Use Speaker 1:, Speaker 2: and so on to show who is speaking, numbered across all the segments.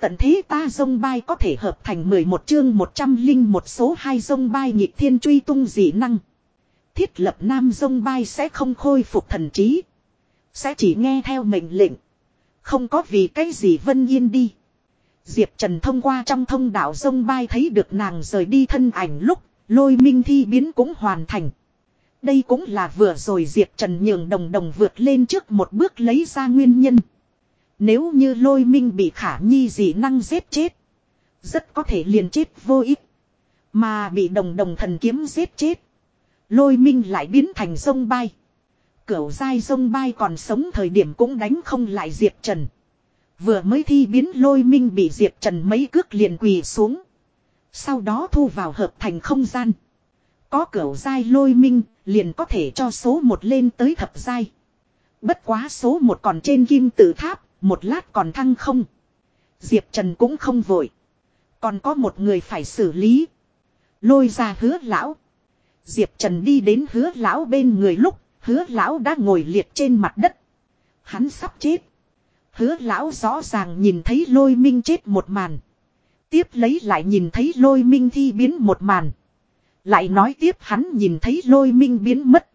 Speaker 1: Tận thế ta dông bay có thể hợp thành 11 chương 100 linh một số hai dông bay nhịp thiên truy tung dị năng. Thiết lập nam dông bay sẽ không khôi phục thần trí. Sẽ chỉ nghe theo mệnh lệnh. Không có vì cái gì vân yên đi. Diệp Trần thông qua trong thông đạo dông bay thấy được nàng rời đi thân ảnh lúc, lôi minh thi biến cũng hoàn thành. Đây cũng là vừa rồi Diệp Trần nhường đồng đồng vượt lên trước một bước lấy ra nguyên nhân. Nếu như lôi minh bị khả nhi dị năng giết chết. Rất có thể liền chết vô ích. Mà bị đồng đồng thần kiếm giết chết. Lôi minh lại biến thành sông bay. Cửu dai sông bay còn sống thời điểm cũng đánh không lại Diệp Trần. Vừa mới thi biến lôi minh bị Diệp Trần mấy cước liền quỳ xuống. Sau đó thu vào hợp thành không gian. Có cửu dai lôi minh, liền có thể cho số một lên tới thập giai. Bất quá số một còn trên kim tự tháp, một lát còn thăng không. Diệp Trần cũng không vội. Còn có một người phải xử lý. Lôi ra hứa lão. Diệp Trần đi đến hứa lão bên người lúc, hứa lão đã ngồi liệt trên mặt đất. Hắn sắp chết. Hứa lão rõ ràng nhìn thấy lôi minh chết một màn. Tiếp lấy lại nhìn thấy lôi minh thi biến một màn. Lại nói tiếp hắn nhìn thấy lôi minh biến mất.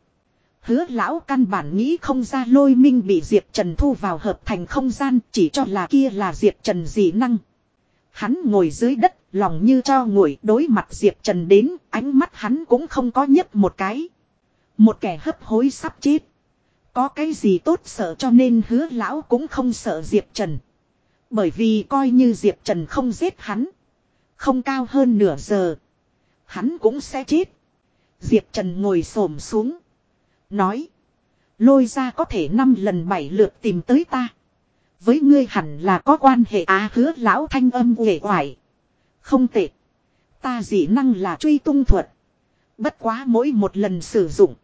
Speaker 1: Hứa lão căn bản nghĩ không ra lôi minh bị Diệp Trần thu vào hợp thành không gian chỉ cho là kia là Diệp Trần dị năng. Hắn ngồi dưới đất, lòng như cho ngồi đối mặt Diệp Trần đến, ánh mắt hắn cũng không có nhấp một cái. Một kẻ hấp hối sắp chết. Có cái gì tốt sợ cho nên hứa lão cũng không sợ Diệp Trần. Bởi vì coi như Diệp Trần không giết hắn. Không cao hơn nửa giờ. Hắn cũng sẽ chết. Diệp Trần ngồi xổm xuống. Nói. Lôi ra có thể năm lần bảy lượt tìm tới ta. Với ngươi hẳn là có quan hệ á hứa lão thanh âm uể oải. Không tệ. Ta dị năng là truy tung thuật. Bất quá mỗi một lần sử dụng.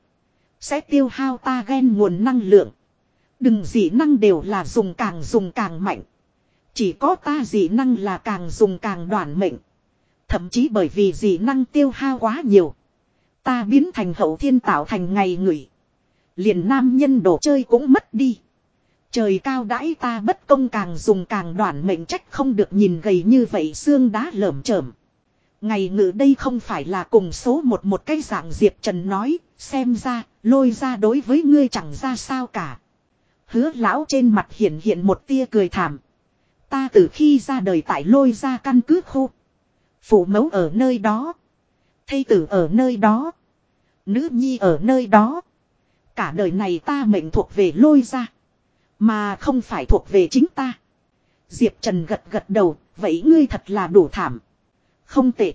Speaker 1: Sẽ tiêu hao ta ghen nguồn năng lượng. Đừng dị năng đều là dùng càng dùng càng mạnh. Chỉ có ta dị năng là càng dùng càng đoạn mệnh. Thậm chí bởi vì dị năng tiêu hao quá nhiều. Ta biến thành hậu thiên tạo thành ngày ngửi. Liền nam nhân đồ chơi cũng mất đi. Trời cao đãi ta bất công càng dùng càng đoạn mệnh trách không được nhìn gầy như vậy xương đá lởm chởm. Ngày ngự đây không phải là cùng số một một cái dạng Diệp Trần nói, xem ra, lôi ra đối với ngươi chẳng ra sao cả. Hứa lão trên mặt hiện hiện một tia cười thảm. Ta từ khi ra đời tại lôi ra căn cứ khu. Phụ mẫu ở nơi đó. Thây tử ở nơi đó. Nữ nhi ở nơi đó. Cả đời này ta mệnh thuộc về lôi ra. Mà không phải thuộc về chính ta. Diệp Trần gật gật đầu. Vậy ngươi thật là đủ thảm. Không tệ.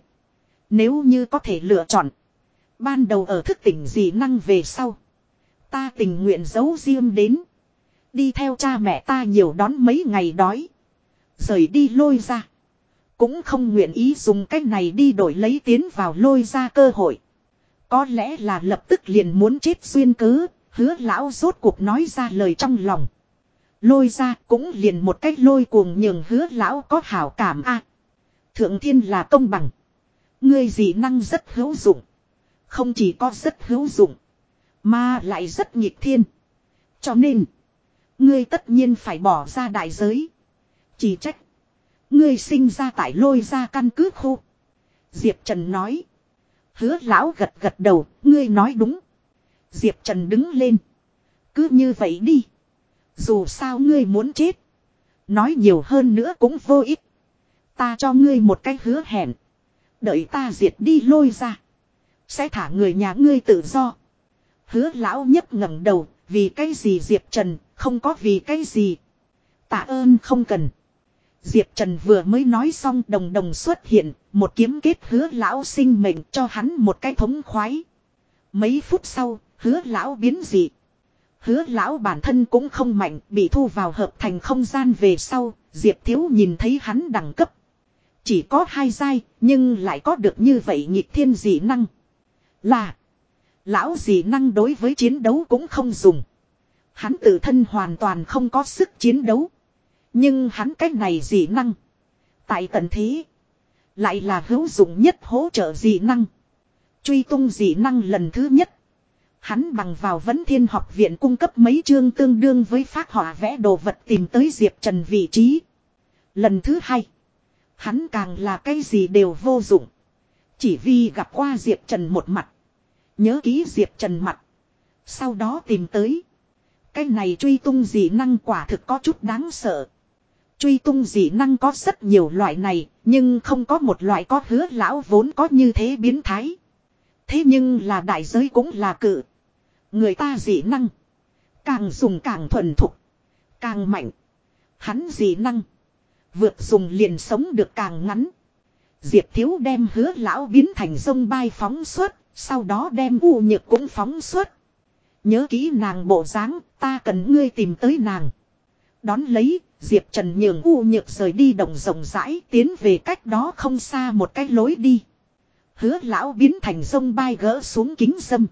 Speaker 1: Nếu như có thể lựa chọn. Ban đầu ở thức tỉnh gì năng về sau. Ta tình nguyện giấu riêng đến. Đi theo cha mẹ ta nhiều đón mấy ngày đói. Rời đi lôi ra. Cũng không nguyện ý dùng cách này đi đổi lấy tiến vào lôi ra cơ hội. Có lẽ là lập tức liền muốn chết xuyên cứ hứa lão rốt cuộc nói ra lời trong lòng. Lôi ra cũng liền một cách lôi cuồng nhường hứa lão có hảo cảm a Thượng thiên là công bằng. Ngươi dị năng rất hữu dụng. Không chỉ có rất hữu dụng. Mà lại rất nghịch thiên. Cho nên. Ngươi tất nhiên phải bỏ ra đại giới. Chỉ trách. Ngươi sinh ra tại lôi ra căn cứ khu. Diệp Trần nói. Hứa lão gật gật đầu, ngươi nói đúng. Diệp Trần đứng lên. Cứ như vậy đi. Dù sao ngươi muốn chết. Nói nhiều hơn nữa cũng vô ích. Ta cho ngươi một cái hứa hẹn. Đợi ta diệt đi lôi ra. Sẽ thả người nhà ngươi tự do. Hứa lão nhấp ngẩng đầu. Vì cái gì Diệp Trần. Không có vì cái gì. Tạ ơn không cần. Diệp Trần vừa mới nói xong đồng đồng xuất hiện, một kiếm kết hứa lão sinh mệnh cho hắn một cái thống khoái. Mấy phút sau, hứa lão biến dị. Hứa lão bản thân cũng không mạnh, bị thu vào hợp thành không gian về sau, Diệp Thiếu nhìn thấy hắn đẳng cấp. Chỉ có hai giai, nhưng lại có được như vậy nhịp thiên dị năng. Là, lão dị năng đối với chiến đấu cũng không dùng. Hắn tự thân hoàn toàn không có sức chiến đấu. Nhưng hắn cách này dị năng. Tại tận thế. Lại là hữu dụng nhất hỗ trợ dị năng. Truy tung dị năng lần thứ nhất. Hắn bằng vào vấn thiên học viện cung cấp mấy chương tương đương với phát họa vẽ đồ vật tìm tới Diệp Trần vị trí. Lần thứ hai. Hắn càng là cái gì đều vô dụng. Chỉ vì gặp qua Diệp Trần một mặt. Nhớ ký Diệp Trần mặt. Sau đó tìm tới. Cái này truy tung dị năng quả thực có chút đáng sợ. Truy tung dị năng có rất nhiều loại này, nhưng không có một loại có hứa lão vốn có như thế biến thái. Thế nhưng là đại giới cũng là cự. Người ta dị năng. Càng dùng càng thuần thục. Càng mạnh. Hắn dị năng. Vượt dùng liền sống được càng ngắn. Diệp Thiếu đem hứa lão biến thành sông bay phóng suốt, sau đó đem u nhược cũng phóng suốt. Nhớ kỹ nàng bộ dáng, ta cần ngươi tìm tới nàng. Đón lấy, Diệp Trần nhường u nhược rời đi đồng rộng rãi tiến về cách đó không xa một cái lối đi. Hứa lão biến thành sông bay gỡ xuống kính dâm.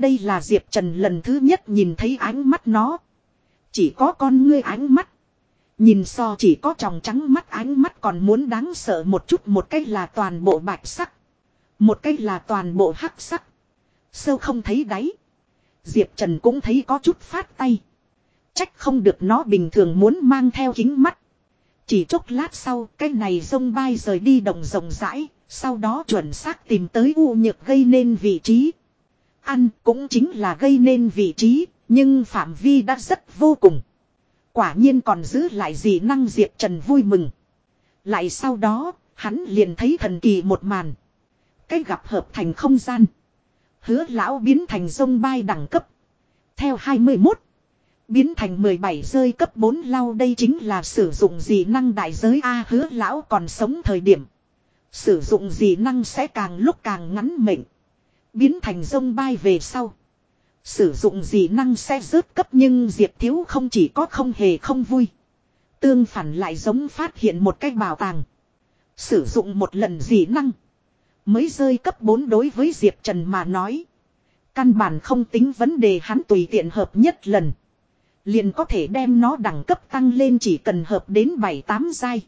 Speaker 1: Đây là Diệp Trần lần thứ nhất nhìn thấy ánh mắt nó. Chỉ có con ngươi ánh mắt. Nhìn so chỉ có tròng trắng mắt ánh mắt còn muốn đáng sợ một chút một cách là toàn bộ bạch sắc. Một cách là toàn bộ hắc sắc. Sâu không thấy đáy. Diệp Trần cũng thấy có chút phát tay. Trách không được nó bình thường muốn mang theo kính mắt. Chỉ chốc lát sau, cái này sông bay rời đi đồng rộng rãi. Sau đó chuẩn xác tìm tới u nhược gây nên vị trí. Ăn cũng chính là gây nên vị trí. Nhưng phạm vi đã rất vô cùng. Quả nhiên còn giữ lại gì năng Diệp Trần vui mừng. Lại sau đó, hắn liền thấy thần kỳ một màn. Cái gặp hợp thành không gian. Hứa lão biến thành sông bay đẳng cấp. Theo 21. Biến thành 17 rơi cấp 4 lau đây chính là sử dụng gì năng đại giới A hứa lão còn sống thời điểm. Sử dụng gì năng sẽ càng lúc càng ngắn mệnh. Biến thành sông bay về sau. Sử dụng gì năng sẽ rớt cấp nhưng Diệp Thiếu không chỉ có không hề không vui. Tương phản lại giống phát hiện một cái bảo tàng. Sử dụng một lần gì năng. Mới rơi cấp 4 đối với Diệp Trần mà nói. Căn bản không tính vấn đề hắn tùy tiện hợp nhất lần. Liền có thể đem nó đẳng cấp tăng lên chỉ cần hợp đến 7-8 giai.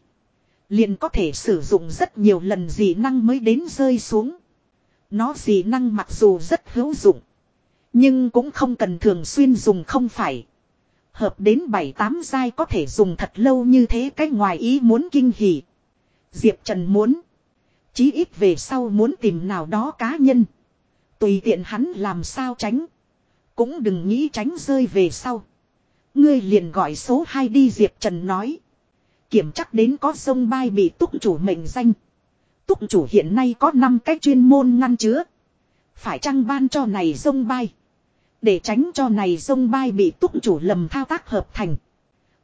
Speaker 1: Liền có thể sử dụng rất nhiều lần dị năng mới đến rơi xuống. Nó dị năng mặc dù rất hữu dụng. Nhưng cũng không cần thường xuyên dùng không phải. Hợp đến 7-8 giai có thể dùng thật lâu như thế cái ngoài ý muốn kinh hỉ. Diệp Trần muốn. Chí ít về sau muốn tìm nào đó cá nhân. Tùy tiện hắn làm sao tránh. Cũng đừng nghĩ tránh rơi về sau. Ngươi liền gọi số 2 đi, Diệp Trần nói. Kiểm chắc đến có sông bay bị túc chủ mệnh danh. Túc chủ hiện nay có 5 cái chuyên môn ngăn chứa. Phải chăng ban cho này sông bay. Để tránh cho này sông bay bị túc chủ lầm thao tác hợp thành.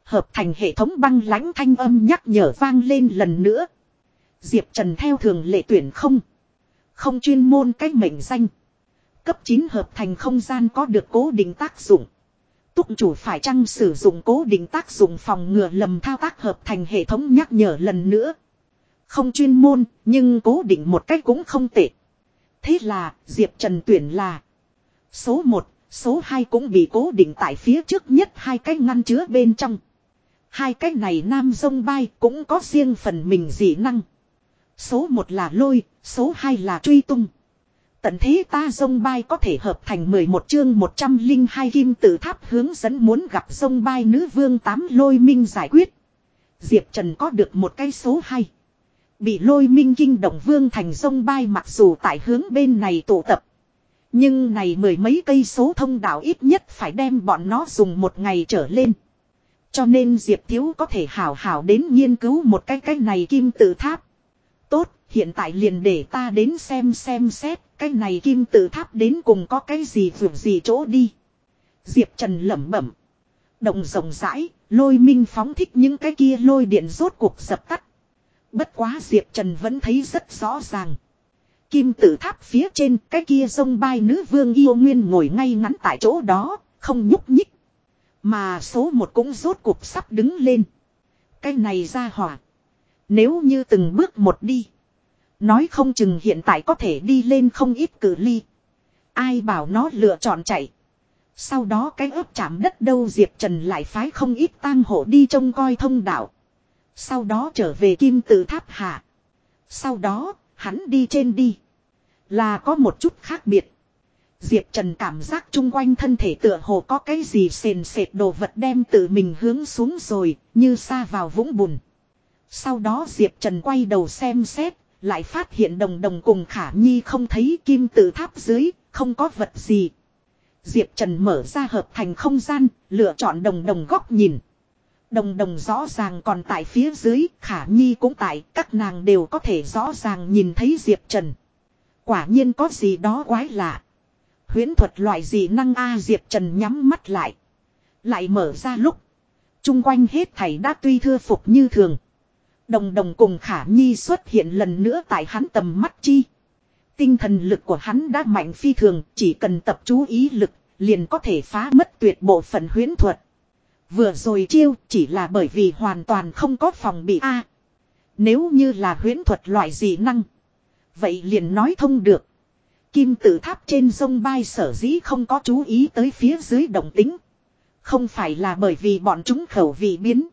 Speaker 1: Hợp thành hệ thống băng lãnh thanh âm nhắc nhở vang lên lần nữa. Diệp Trần theo thường lệ tuyển không. Không chuyên môn cách mệnh danh. Cấp 9 hợp thành không gian có được cố định tác dụng. Túc chủ phải chăng sử dụng cố định tác dụng phòng ngừa lầm thao tác hợp thành hệ thống nhắc nhở lần nữa. Không chuyên môn, nhưng cố định một cách cũng không tệ. Thế là, Diệp Trần tuyển là Số 1, Số 2 cũng bị cố định tại phía trước nhất hai cái ngăn chứa bên trong. Hai cái này nam sông bay cũng có riêng phần mình dị năng. Số 1 là lôi, số 2 là truy tung. Tận thế ta sông bay có thể hợp thành 11 chương 102 kim tự tháp hướng dẫn muốn gặp sông bay nữ vương 8 lôi minh giải quyết. Diệp Trần có được một cái số 2. Bị lôi minh kinh động vương thành sông bay mặc dù tại hướng bên này tụ tập. Nhưng này mười mấy cây số thông đạo ít nhất phải đem bọn nó dùng một ngày trở lên. Cho nên Diệp Thiếu có thể hảo hảo đến nghiên cứu một cái cái này kim tự tháp. Tốt, hiện tại liền để ta đến xem xem xét cái này kim tự tháp đến cùng có cái gì vượt gì chỗ đi. Diệp Trần lẩm bẩm. Động rộng rãi, lôi minh phóng thích những cái kia lôi điện rốt cuộc dập tắt. Bất quá Diệp Trần vẫn thấy rất rõ ràng. Kim tự tháp phía trên cái kia sông bay nữ vương yêu nguyên ngồi ngay ngắn tại chỗ đó, không nhúc nhích. Mà số một cũng rốt cuộc sắp đứng lên. Cái này ra hỏa. Nếu như từng bước một đi. Nói không chừng hiện tại có thể đi lên không ít cử ly. Ai bảo nó lựa chọn chạy. Sau đó cái ớp chạm đất đâu Diệp Trần lại phái không ít tang hộ đi trông coi thông đạo. Sau đó trở về kim tự tháp hạ. Sau đó, hắn đi trên đi. Là có một chút khác biệt. Diệp Trần cảm giác chung quanh thân thể tựa hồ có cái gì sền sệt đồ vật đem tự mình hướng xuống rồi, như xa vào vũng bùn. Sau đó Diệp Trần quay đầu xem xét, lại phát hiện đồng đồng cùng khả nhi không thấy kim tự tháp dưới, không có vật gì. Diệp Trần mở ra hợp thành không gian, lựa chọn đồng đồng góc nhìn. Đồng đồng rõ ràng còn tại phía dưới, khả nhi cũng tại, các nàng đều có thể rõ ràng nhìn thấy Diệp Trần. Quả nhiên có gì đó quái lạ. huyễn thuật loại gì năng A Diệp Trần nhắm mắt lại. Lại mở ra lúc. Trung quanh hết thảy đã tuy thưa phục như thường. Đồng đồng cùng khả nhi xuất hiện lần nữa tại hắn tầm mắt chi. Tinh thần lực của hắn đã mạnh phi thường, chỉ cần tập chú ý lực, liền có thể phá mất tuyệt bộ phận huyễn thuật. Vừa rồi chiêu chỉ là bởi vì hoàn toàn không có phòng bị A. nếu như là huyễn thuật loại gì năng. Vậy liền nói thông được. Kim tự tháp trên sông bay sở dĩ không có chú ý tới phía dưới động tính. Không phải là bởi vì bọn chúng khẩu vị biến.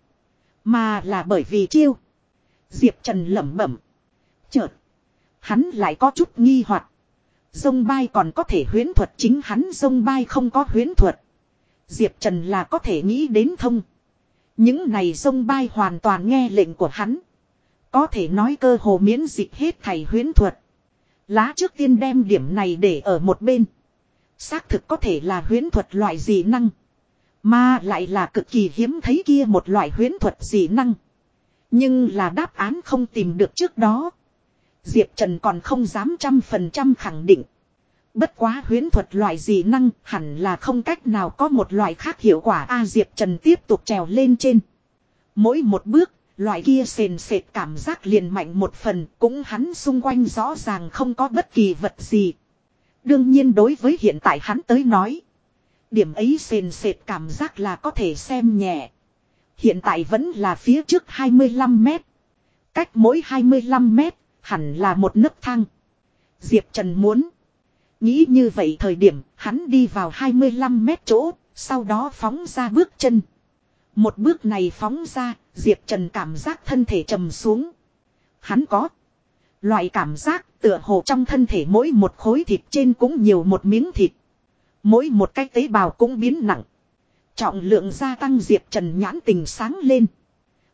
Speaker 1: Mà là bởi vì chiêu. Diệp Trần lẩm bẩm. Chợt. Hắn lại có chút nghi hoặc Dông bay còn có thể huyễn thuật chính hắn dông bay không có huyễn thuật. Diệp Trần là có thể nghĩ đến thông. Những này sông bay hoàn toàn nghe lệnh của hắn. Có thể nói cơ hồ miễn dịch hết thầy huyến thuật. Lá trước tiên đem điểm này để ở một bên. Xác thực có thể là huyến thuật loại gì năng. Mà lại là cực kỳ hiếm thấy kia một loại huyến thuật dị năng. Nhưng là đáp án không tìm được trước đó. Diệp Trần còn không dám trăm phần trăm khẳng định. Bất quá huyến thuật loại dị năng hẳn là không cách nào có một loại khác hiệu quả A Diệp Trần tiếp tục trèo lên trên. Mỗi một bước, loại kia sền sệt cảm giác liền mạnh một phần cũng hắn xung quanh rõ ràng không có bất kỳ vật gì. Đương nhiên đối với hiện tại hắn tới nói. Điểm ấy sền sệt cảm giác là có thể xem nhẹ. Hiện tại vẫn là phía trước 25 mét. Cách mỗi 25 mét, hẳn là một nấc thang. Diệp Trần muốn. Nghĩ như vậy thời điểm, hắn đi vào 25 mét chỗ, sau đó phóng ra bước chân. Một bước này phóng ra, Diệp Trần cảm giác thân thể trầm xuống. Hắn có. Loại cảm giác tựa hồ trong thân thể mỗi một khối thịt trên cũng nhiều một miếng thịt. Mỗi một cái tế bào cũng biến nặng. Trọng lượng gia tăng Diệp Trần nhãn tình sáng lên.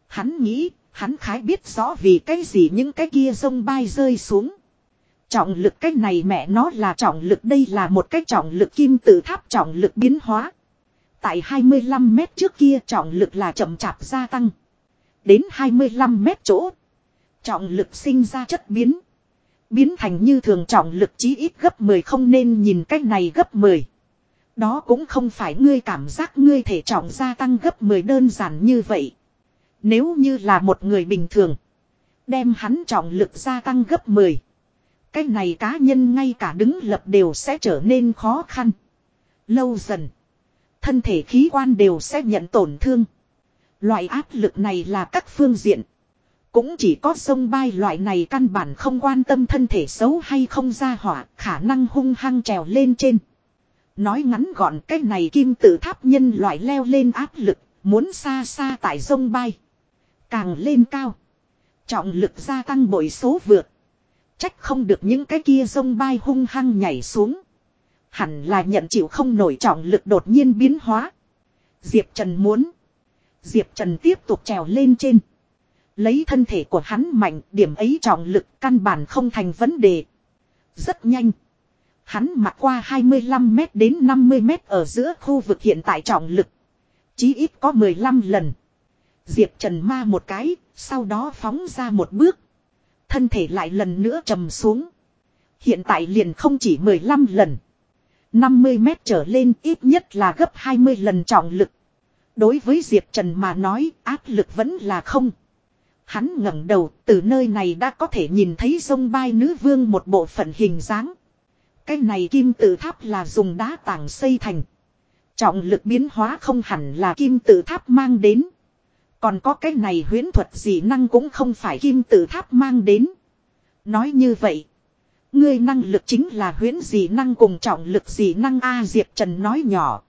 Speaker 1: Hắn nghĩ, hắn khái biết rõ vì cái gì những cái kia sông bay rơi xuống. Trọng lực cái này mẹ nó là trọng lực, đây là một cái trọng lực kim tự tháp trọng lực biến hóa. Tại 25 mét trước kia trọng lực là chậm chạp gia tăng. Đến 25 mét chỗ. Trọng lực sinh ra chất biến. Biến thành như thường trọng lực chí ít gấp 10 không nên nhìn cách này gấp 10. Đó cũng không phải ngươi cảm giác ngươi thể trọng gia tăng gấp 10 đơn giản như vậy. Nếu như là một người bình thường. Đem hắn trọng lực gia tăng gấp 10. Cái này cá nhân ngay cả đứng lập đều sẽ trở nên khó khăn. Lâu dần. Thân thể khí quan đều sẽ nhận tổn thương. Loại áp lực này là các phương diện. Cũng chỉ có sông bay loại này căn bản không quan tâm thân thể xấu hay không ra hỏa, khả năng hung hăng trèo lên trên. Nói ngắn gọn cái này kim tự tháp nhân loại leo lên áp lực, muốn xa xa tại sông bay. Càng lên cao. Trọng lực gia tăng bội số vượt. Trách không được những cái kia sông bay hung hăng nhảy xuống. Hẳn là nhận chịu không nổi trọng lực đột nhiên biến hóa. Diệp Trần muốn. Diệp Trần tiếp tục trèo lên trên. Lấy thân thể của hắn mạnh, điểm ấy trọng lực căn bản không thành vấn đề. Rất nhanh. Hắn mặc qua 25 mét đến 50 mét ở giữa khu vực hiện tại trọng lực. Chí ít có 15 lần. Diệp Trần ma một cái, sau đó phóng ra một bước. Thân thể lại lần nữa trầm xuống. Hiện tại liền không chỉ 15 lần. 50 mét trở lên ít nhất là gấp 20 lần trọng lực. Đối với Diệp Trần mà nói, áp lực vẫn là không. Hắn ngẩng đầu, từ nơi này đã có thể nhìn thấy sông bay nữ vương một bộ phận hình dáng. Cái này kim tự tháp là dùng đá tảng xây thành. Trọng lực biến hóa không hẳn là kim tự tháp mang đến. Còn có cái này huyễn thuật gì năng cũng không phải kim tự tháp mang đến. Nói như vậy. Ngươi năng lực chính là huyễn gì năng cùng trọng lực gì năng A Diệp Trần nói nhỏ.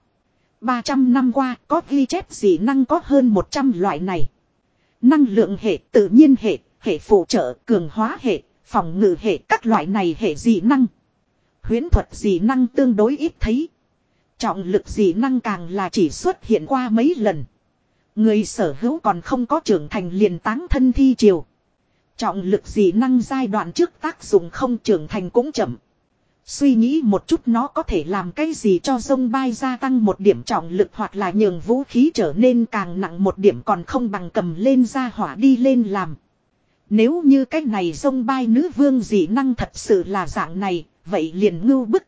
Speaker 1: 300 năm qua có ghi chép gì năng có hơn 100 loại này. Năng lượng hệ tự nhiên hệ, hệ phụ trợ, cường hóa hệ, phòng ngự hệ các loại này hệ dị năng. Huyễn thuật dị năng tương đối ít thấy. Trọng lực dị năng càng là chỉ xuất hiện qua mấy lần. Người sở hữu còn không có trưởng thành liền táng thân thi triều. Trọng lực dị năng giai đoạn trước tác dụng không trưởng thành cũng chậm. Suy nghĩ một chút nó có thể làm cái gì cho sông bay gia tăng một điểm trọng lực hoặc là nhường vũ khí trở nên càng nặng một điểm còn không bằng cầm lên ra hỏa đi lên làm. Nếu như cái này sông bay nữ vương dị năng thật sự là dạng này, vậy liền ngưu bức.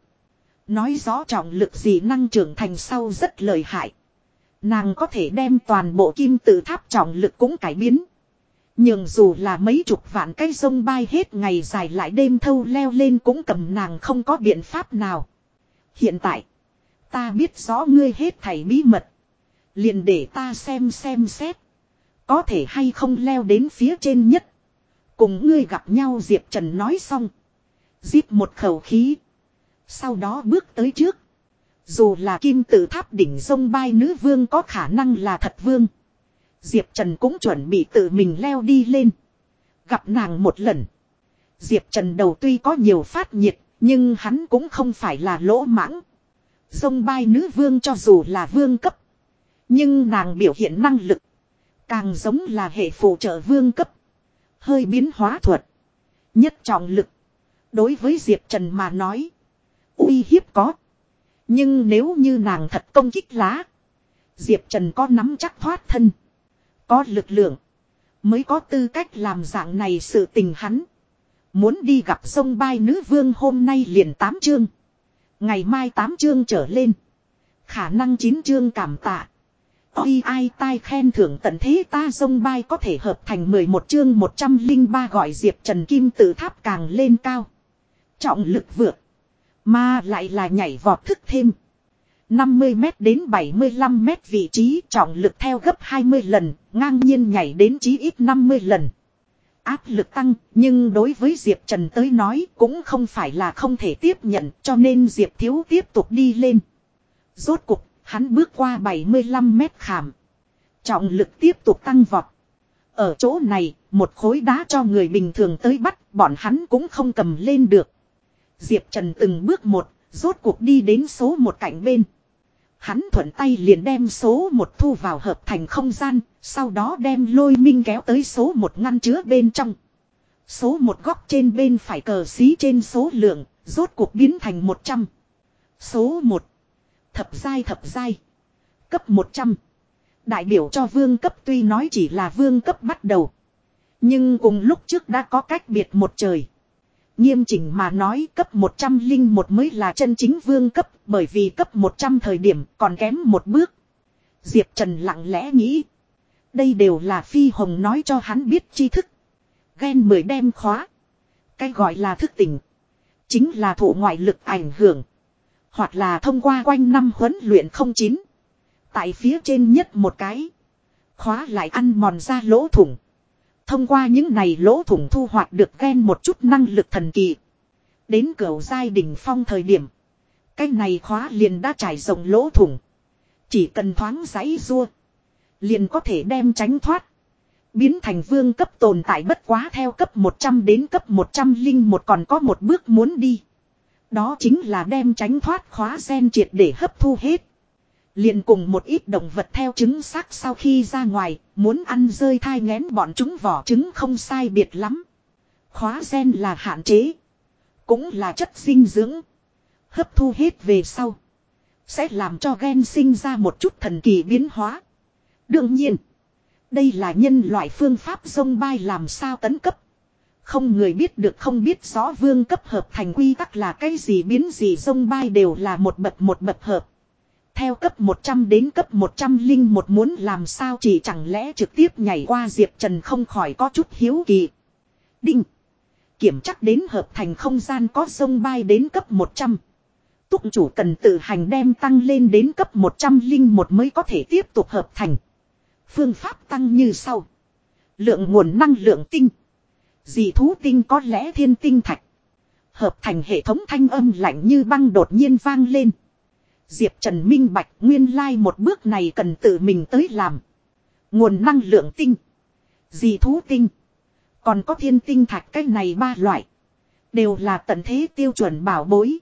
Speaker 1: Nói rõ trọng lực dị năng trưởng thành sau rất lợi hại. Nàng có thể đem toàn bộ kim tự tháp trọng lực cũng cải biến. Nhưng dù là mấy chục vạn cây sông bay hết ngày dài lại đêm thâu leo lên cũng cầm nàng không có biện pháp nào. Hiện tại, ta biết rõ ngươi hết thảy bí mật. Liền để ta xem xem xét. Có thể hay không leo đến phía trên nhất. Cùng ngươi gặp nhau Diệp Trần nói xong. Diệp một khẩu khí. Sau đó bước tới trước. Dù là kim tự tháp đỉnh sông bay nữ vương có khả năng là thật vương. Diệp Trần cũng chuẩn bị tự mình leo đi lên. Gặp nàng một lần. Diệp Trần đầu tuy có nhiều phát nhiệt, nhưng hắn cũng không phải là lỗ mãng. Sông bay nữ vương cho dù là vương cấp. Nhưng nàng biểu hiện năng lực. Càng giống là hệ phụ trợ vương cấp. Hơi biến hóa thuật. Nhất trọng lực. Đối với Diệp Trần mà nói. uy hiếp có. Nhưng nếu như nàng thật công kích lá. Diệp Trần có nắm chắc thoát thân. Có lực lượng. Mới có tư cách làm dạng này sự tình hắn. Muốn đi gặp sông bay nữ vương hôm nay liền tám chương. Ngày mai tám chương trở lên. Khả năng chín chương cảm tạ. Ôi ai tai khen thưởng tận thế ta sông bay có thể hợp thành 11 chương 103 gọi Diệp Trần Kim tự tháp càng lên cao. Trọng lực vượt. Mà lại là nhảy vọt thức thêm. 50 mét đến 75 mét vị trí trọng lực theo gấp 20 lần, ngang nhiên nhảy đến chí ít 50 lần. Áp lực tăng, nhưng đối với Diệp Trần tới nói cũng không phải là không thể tiếp nhận cho nên Diệp Thiếu tiếp tục đi lên. Rốt cục, hắn bước qua 75 mét khảm. Trọng lực tiếp tục tăng vọt. Ở chỗ này, một khối đá cho người bình thường tới bắt, bọn hắn cũng không cầm lên được. Diệp Trần từng bước một, rốt cuộc đi đến số một cạnh bên. Hắn thuận tay liền đem số một thu vào hợp thành không gian, sau đó đem lôi minh kéo tới số một ngăn chứa bên trong. Số một góc trên bên phải cờ xí trên số lượng, rốt cuộc biến thành 100. Số một Thập giai thập giai. Cấp 100. Đại biểu cho vương cấp tuy nói chỉ là vương cấp bắt đầu. Nhưng cùng lúc trước đã có cách biệt một trời. Nghiêm chỉnh mà nói cấp 101 mới là chân chính vương cấp, bởi vì cấp 100 thời điểm còn kém một bước. Diệp Trần lặng lẽ nghĩ. Đây đều là Phi Hồng nói cho hắn biết tri thức. Ghen mười đem khóa. Cái gọi là thức tỉnh. Chính là thụ ngoại lực ảnh hưởng. Hoặc là thông qua quanh năm huấn luyện không chín. Tại phía trên nhất một cái. Khóa lại ăn mòn ra lỗ thủng. Thông qua những này lỗ thủng thu hoạch được ghen một chút năng lực thần kỳ. Đến cửa giai đỉnh phong thời điểm. Cái này khóa liền đã trải rộng lỗ thủng. Chỉ cần thoáng giấy rua. Liền có thể đem tránh thoát. Biến thành vương cấp tồn tại bất quá theo cấp 100 đến cấp 101 còn có một bước muốn đi. Đó chính là đem tránh thoát khóa sen triệt để hấp thu hết. Liền cùng một ít động vật theo trứng xác sau khi ra ngoài, muốn ăn rơi thai ngén bọn chúng vỏ trứng không sai biệt lắm. Khóa gen là hạn chế. Cũng là chất dinh dưỡng. Hấp thu hết về sau. Sẽ làm cho gen sinh ra một chút thần kỳ biến hóa. Đương nhiên. Đây là nhân loại phương pháp sông bay làm sao tấn cấp. Không người biết được không biết rõ vương cấp hợp thành quy tắc là cái gì biến gì sông bay đều là một bậc một bậc hợp. Theo cấp 100 đến cấp 101 muốn làm sao chỉ chẳng lẽ trực tiếp nhảy qua Diệp Trần không khỏi có chút hiếu kỳ. Đinh. Kiểm chắc đến hợp thành không gian có sông bay đến cấp 100. Túc chủ cần tự hành đem tăng lên đến cấp 101 mới có thể tiếp tục hợp thành. Phương pháp tăng như sau. Lượng nguồn năng lượng tinh. Dị thú tinh có lẽ thiên tinh thạch. Hợp thành hệ thống thanh âm lạnh như băng đột nhiên vang lên. Diệp Trần minh bạch nguyên lai like một bước này cần tự mình tới làm. Nguồn năng lượng tinh. Dị thú tinh. Còn có thiên tinh thạch cái này ba loại. Đều là tận thế tiêu chuẩn bảo bối.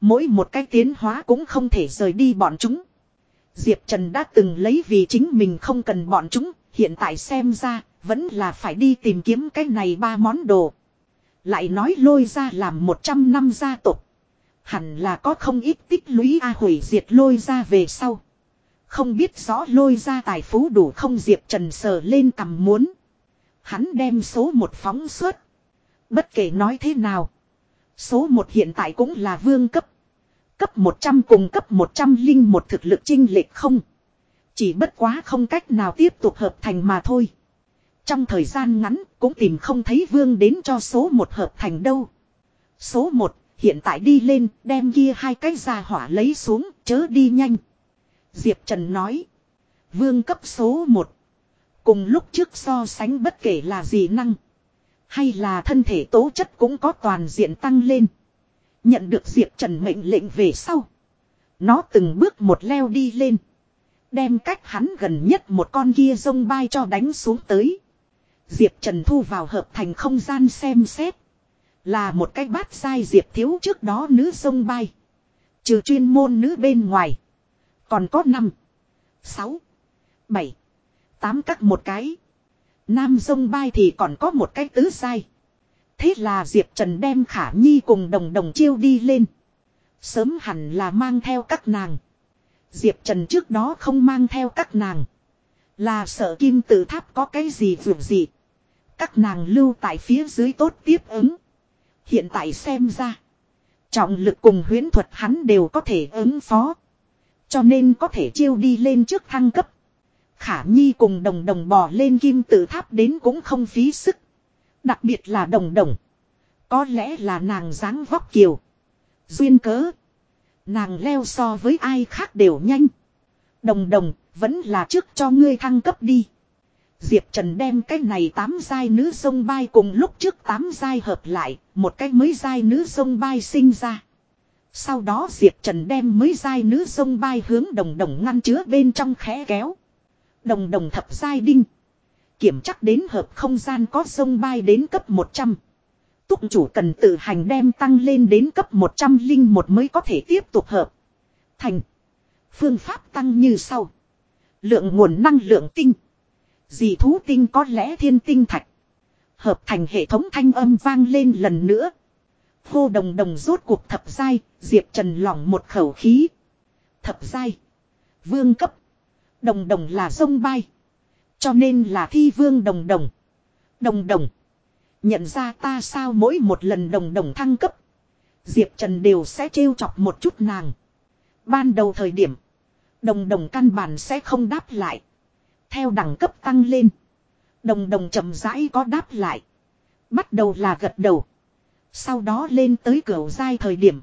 Speaker 1: Mỗi một cái tiến hóa cũng không thể rời đi bọn chúng. Diệp Trần đã từng lấy vì chính mình không cần bọn chúng, hiện tại xem ra, vẫn là phải đi tìm kiếm cái này ba món đồ. Lại nói lôi ra làm 100 năm gia tộc. Hẳn là có không ít tích lũy A hủy diệt lôi ra về sau. Không biết rõ lôi ra tài phú đủ không Diệp Trần sờ lên cầm muốn. Hắn đem số một phóng suốt. Bất kể nói thế nào. Số một hiện tại cũng là vương cấp. Cấp 100 cùng cấp 100 linh một thực lực chinh lệch không. Chỉ bất quá không cách nào tiếp tục hợp thành mà thôi. Trong thời gian ngắn cũng tìm không thấy vương đến cho số một hợp thành đâu. Số một hiện tại đi lên, đem kia hai cái ra hỏa lấy xuống, chớ đi nhanh. Diệp Trần nói. Vương cấp số một Cùng lúc trước so sánh bất kể là gì năng. Hay là thân thể tố chất cũng có toàn diện tăng lên. Nhận được Diệp Trần mệnh lệnh về sau. Nó từng bước một leo đi lên. Đem cách hắn gần nhất một con kia rông bay cho đánh xuống tới. Diệp Trần thu vào hợp thành không gian xem xét. Là một cái bát sai Diệp thiếu trước đó nữ sông bay. Trừ chuyên môn nữ bên ngoài. Còn có 5, 6, 7, 8 các một cái. Nam sông bay thì còn có một cái tứ sai. Thế là Diệp Trần đem Khả Nhi cùng đồng đồng chiêu đi lên. Sớm hẳn là mang theo các nàng. Diệp Trần trước đó không mang theo các nàng. Là sợ kim tự tháp có cái gì vượt gì. Các nàng lưu tại phía dưới tốt tiếp ứng. Hiện tại xem ra. Trọng lực cùng huyễn thuật hắn đều có thể ứng phó. Cho nên có thể chiêu đi lên trước thăng cấp. Khả Nhi cùng đồng đồng bò lên kim tự tháp đến cũng không phí sức. Đặc biệt là đồng đồng. Có lẽ là nàng dáng vóc kiều. Duyên cớ. Nàng leo so với ai khác đều nhanh. Đồng đồng, vẫn là trước cho ngươi thăng cấp đi. Diệp Trần đem cái này tám giai nữ sông bay cùng lúc trước tám giai hợp lại, một cái mới giai nữ sông bay sinh ra. Sau đó Diệp Trần đem mới giai nữ sông bay hướng đồng đồng ngăn chứa bên trong khẽ kéo. Đồng đồng thập giai đinh. Kiểm chắc đến hợp không gian có sông bay đến cấp 100. Túc chủ cần tự hành đem tăng lên đến cấp 101 mới có thể tiếp tục hợp. Thành. Phương pháp tăng như sau. Lượng nguồn năng lượng tinh. Dị thú tinh có lẽ thiên tinh thạch. Hợp thành hệ thống thanh âm vang lên lần nữa. Khô đồng đồng rốt cuộc thập giai, Diệp Trần lỏng một khẩu khí. Thập giai. Vương cấp. Đồng đồng là sông bay. Cho nên là thi vương đồng đồng. Đồng đồng. Nhận ra ta sao mỗi một lần đồng đồng thăng cấp. Diệp Trần đều sẽ trêu chọc một chút nàng. Ban đầu thời điểm. Đồng đồng căn bản sẽ không đáp lại. Theo đẳng cấp tăng lên. Đồng đồng chậm rãi có đáp lại. Bắt đầu là gật đầu. Sau đó lên tới cửa dai thời điểm.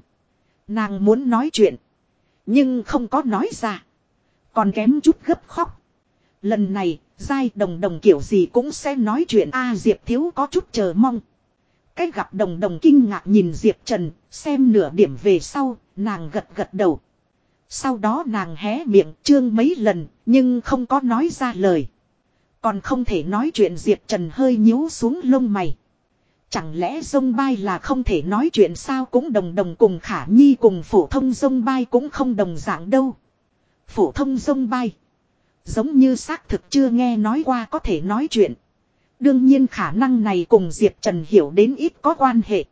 Speaker 1: Nàng muốn nói chuyện. Nhưng không có nói ra. Còn kém chút gấp khóc. Lần này, dai đồng đồng kiểu gì cũng sẽ nói chuyện a Diệp Thiếu có chút chờ mong. Cách gặp đồng đồng kinh ngạc nhìn Diệp Trần, xem nửa điểm về sau, nàng gật gật đầu. Sau đó nàng hé miệng trương mấy lần, nhưng không có nói ra lời. Còn không thể nói chuyện Diệp Trần hơi nhíu xuống lông mày. Chẳng lẽ sông bay là không thể nói chuyện sao cũng đồng đồng cùng khả nhi cùng phổ thông sông bay cũng không đồng dạng đâu. Phổ thông sông bay. Giống như xác thực chưa nghe nói qua có thể nói chuyện. Đương nhiên khả năng này cùng Diệp Trần hiểu đến ít có quan hệ.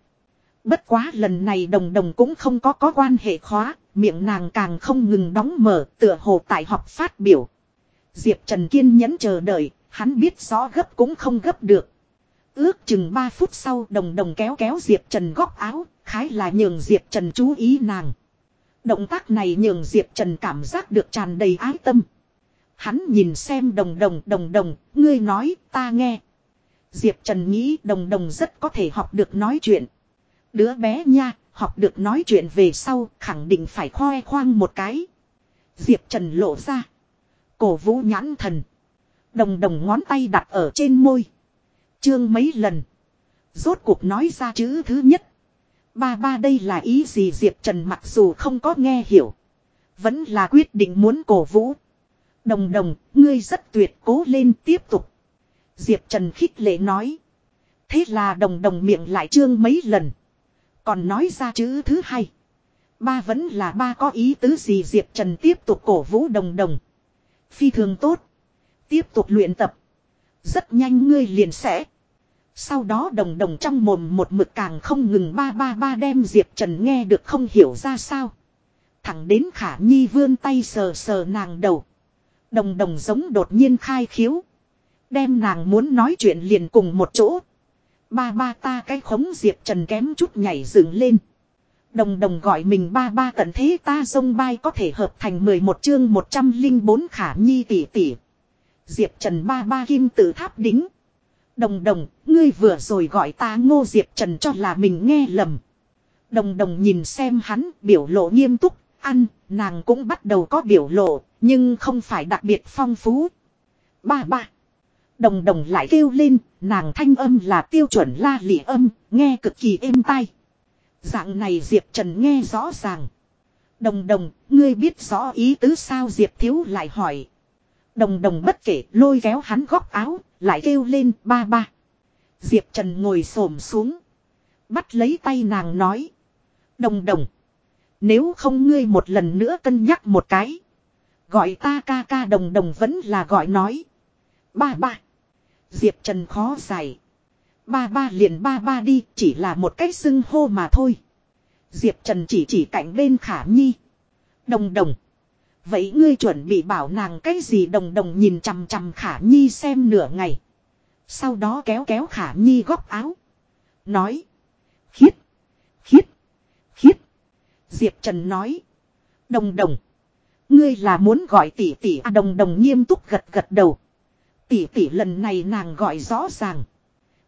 Speaker 1: Bất quá lần này đồng đồng cũng không có có quan hệ khóa, miệng nàng càng không ngừng đóng mở tựa hồ tại học phát biểu. Diệp Trần kiên nhẫn chờ đợi, hắn biết rõ gấp cũng không gấp được. Ước chừng 3 phút sau đồng đồng kéo kéo Diệp Trần góc áo, khái là nhường Diệp Trần chú ý nàng. Động tác này nhường Diệp Trần cảm giác được tràn đầy ái tâm. Hắn nhìn xem đồng đồng đồng đồng, ngươi nói, ta nghe. Diệp Trần nghĩ đồng đồng rất có thể học được nói chuyện. Đứa bé nha, học được nói chuyện về sau, khẳng định phải khoe khoang một cái. Diệp Trần lộ ra. Cổ vũ nhãn thần. Đồng đồng ngón tay đặt ở trên môi. Chương mấy lần. Rốt cuộc nói ra chữ thứ nhất. Ba ba đây là ý gì Diệp Trần mặc dù không có nghe hiểu. Vẫn là quyết định muốn cổ vũ. Đồng đồng, ngươi rất tuyệt cố lên tiếp tục. Diệp Trần khích lệ nói. Thế là đồng đồng miệng lại trương mấy lần. Còn nói ra chữ thứ hai. Ba vẫn là ba có ý tứ gì Diệp Trần tiếp tục cổ vũ đồng đồng. Phi thường tốt. Tiếp tục luyện tập. Rất nhanh ngươi liền sẽ. Sau đó đồng đồng trong mồm một mực càng không ngừng ba ba ba đem Diệp Trần nghe được không hiểu ra sao. Thẳng đến khả nhi vươn tay sờ sờ nàng đầu. Đồng đồng giống đột nhiên khai khiếu. Đem nàng muốn nói chuyện liền cùng một chỗ. Ba ba ta cái khống Diệp Trần kém chút nhảy dựng lên. Đồng đồng gọi mình ba ba tận thế ta sông bay có thể hợp thành 11 chương 104 khả nhi tỷ tỷ. Diệp Trần ba ba kim tự tháp đính. Đồng đồng, ngươi vừa rồi gọi ta ngô Diệp Trần cho là mình nghe lầm. Đồng đồng nhìn xem hắn biểu lộ nghiêm túc, ăn, nàng cũng bắt đầu có biểu lộ, nhưng không phải đặc biệt phong phú. Ba ba. Đồng đồng lại kêu lên, nàng thanh âm là tiêu chuẩn la lị âm, nghe cực kỳ êm tai. Dạng này Diệp Trần nghe rõ ràng. Đồng đồng, ngươi biết rõ ý tứ sao Diệp Thiếu lại hỏi. Đồng đồng bất kể lôi kéo hắn góc áo, lại kêu lên ba ba. Diệp Trần ngồi xổm xuống. Bắt lấy tay nàng nói. Đồng đồng. Nếu không ngươi một lần nữa cân nhắc một cái. Gọi ta ca ca đồng đồng vẫn là gọi nói. Ba ba. Diệp Trần khó giải. Ba ba liền ba ba đi, chỉ là một cái xưng hô mà thôi. Diệp Trần chỉ chỉ cạnh bên khả nhi. Đồng đồng. Vậy ngươi chuẩn bị bảo nàng cái gì đồng đồng nhìn chằm chằm khả nhi xem nửa ngày. Sau đó kéo kéo khả nhi góc áo. Nói. Khiết. Khiết. Khiết. Diệp Trần nói. Đồng đồng. Ngươi là muốn gọi tỷ tỷ à đồng đồng nghiêm túc gật gật đầu. Tỷ tỷ lần này nàng gọi rõ ràng.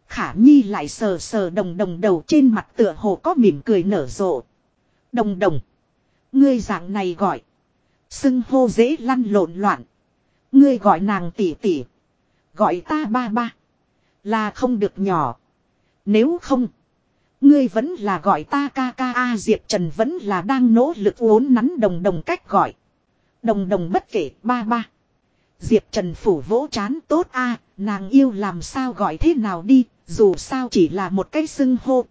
Speaker 1: Khả Nhi lại sờ sờ đồng đồng đầu trên mặt tựa hồ có mỉm cười nở rộ. Đồng đồng. Ngươi dạng này gọi. Xưng hô dễ lăn lộn loạn. Ngươi gọi nàng tỷ tỷ. Gọi ta ba ba. Là không được nhỏ. Nếu không. Ngươi vẫn là gọi ta ca ca A Diệp Trần vẫn là đang nỗ lực uốn nắn đồng đồng cách gọi. Đồng đồng bất kể, ba ba. Diệp Trần phủ vỗ chán tốt a nàng yêu làm sao gọi thế nào đi, dù sao chỉ là một cái xưng hô.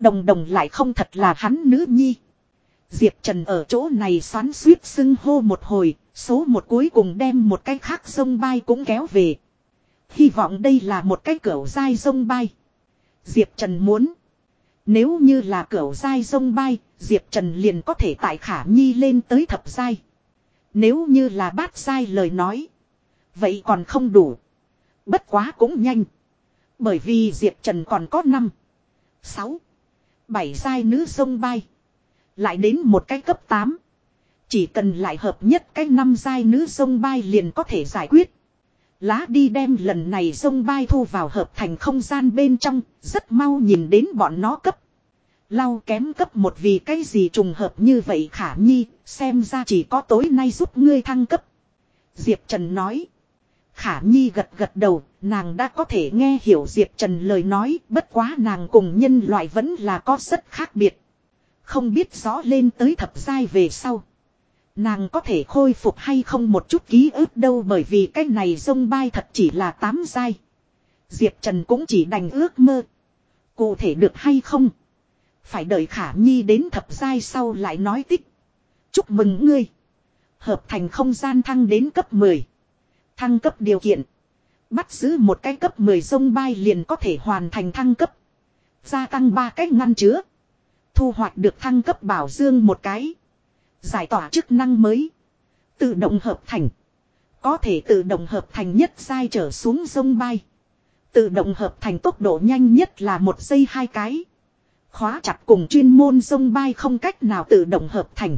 Speaker 1: Đồng đồng lại không thật là hắn nữ nhi. Diệp Trần ở chỗ này xoắn suýt xưng hô một hồi, số một cuối cùng đem một cái khác sông bay cũng kéo về. Hy vọng đây là một cái cửa dai sông bay. Diệp Trần muốn. Nếu như là cửa dai sông bay, Diệp Trần liền có thể tại khả nhi lên tới thập dai. Nếu như là bát dai lời nói. Vậy còn không đủ. Bất quá cũng nhanh. Bởi vì Diệp Trần còn có 5, 6, 7 giai nữ sông bay. Lại đến một cái cấp 8. Chỉ cần lại hợp nhất cái năm giai nữ sông bay liền có thể giải quyết. Lá đi đem lần này sông bay thu vào hợp thành không gian bên trong, rất mau nhìn đến bọn nó cấp. Lau kém cấp một vì cái gì trùng hợp như vậy khả nhi, xem ra chỉ có tối nay giúp ngươi thăng cấp. Diệp Trần nói. Khả Nhi gật gật đầu, nàng đã có thể nghe hiểu Diệp Trần lời nói, bất quá nàng cùng nhân loại vẫn là có rất khác biệt. Không biết rõ lên tới thập giai về sau. Nàng có thể khôi phục hay không một chút ký ức đâu bởi vì cái này sông bay thật chỉ là tám giai. Diệp Trần cũng chỉ đành ước mơ. Cụ thể được hay không? Phải đợi Khả Nhi đến thập giai sau lại nói tích. Chúc mừng ngươi. Hợp thành không gian thăng đến cấp 10. Thăng cấp điều kiện. Bắt giữ một cái cấp 10 sông bay liền có thể hoàn thành thăng cấp. Gia tăng ba cách ngăn chứa. Thu hoạch được thăng cấp bảo dương một cái. Giải tỏa chức năng mới. Tự động hợp thành. Có thể tự động hợp thành nhất sai trở xuống sông bay. Tự động hợp thành tốc độ nhanh nhất là một giây hai cái. Khóa chặt cùng chuyên môn sông bay không cách nào tự động hợp thành.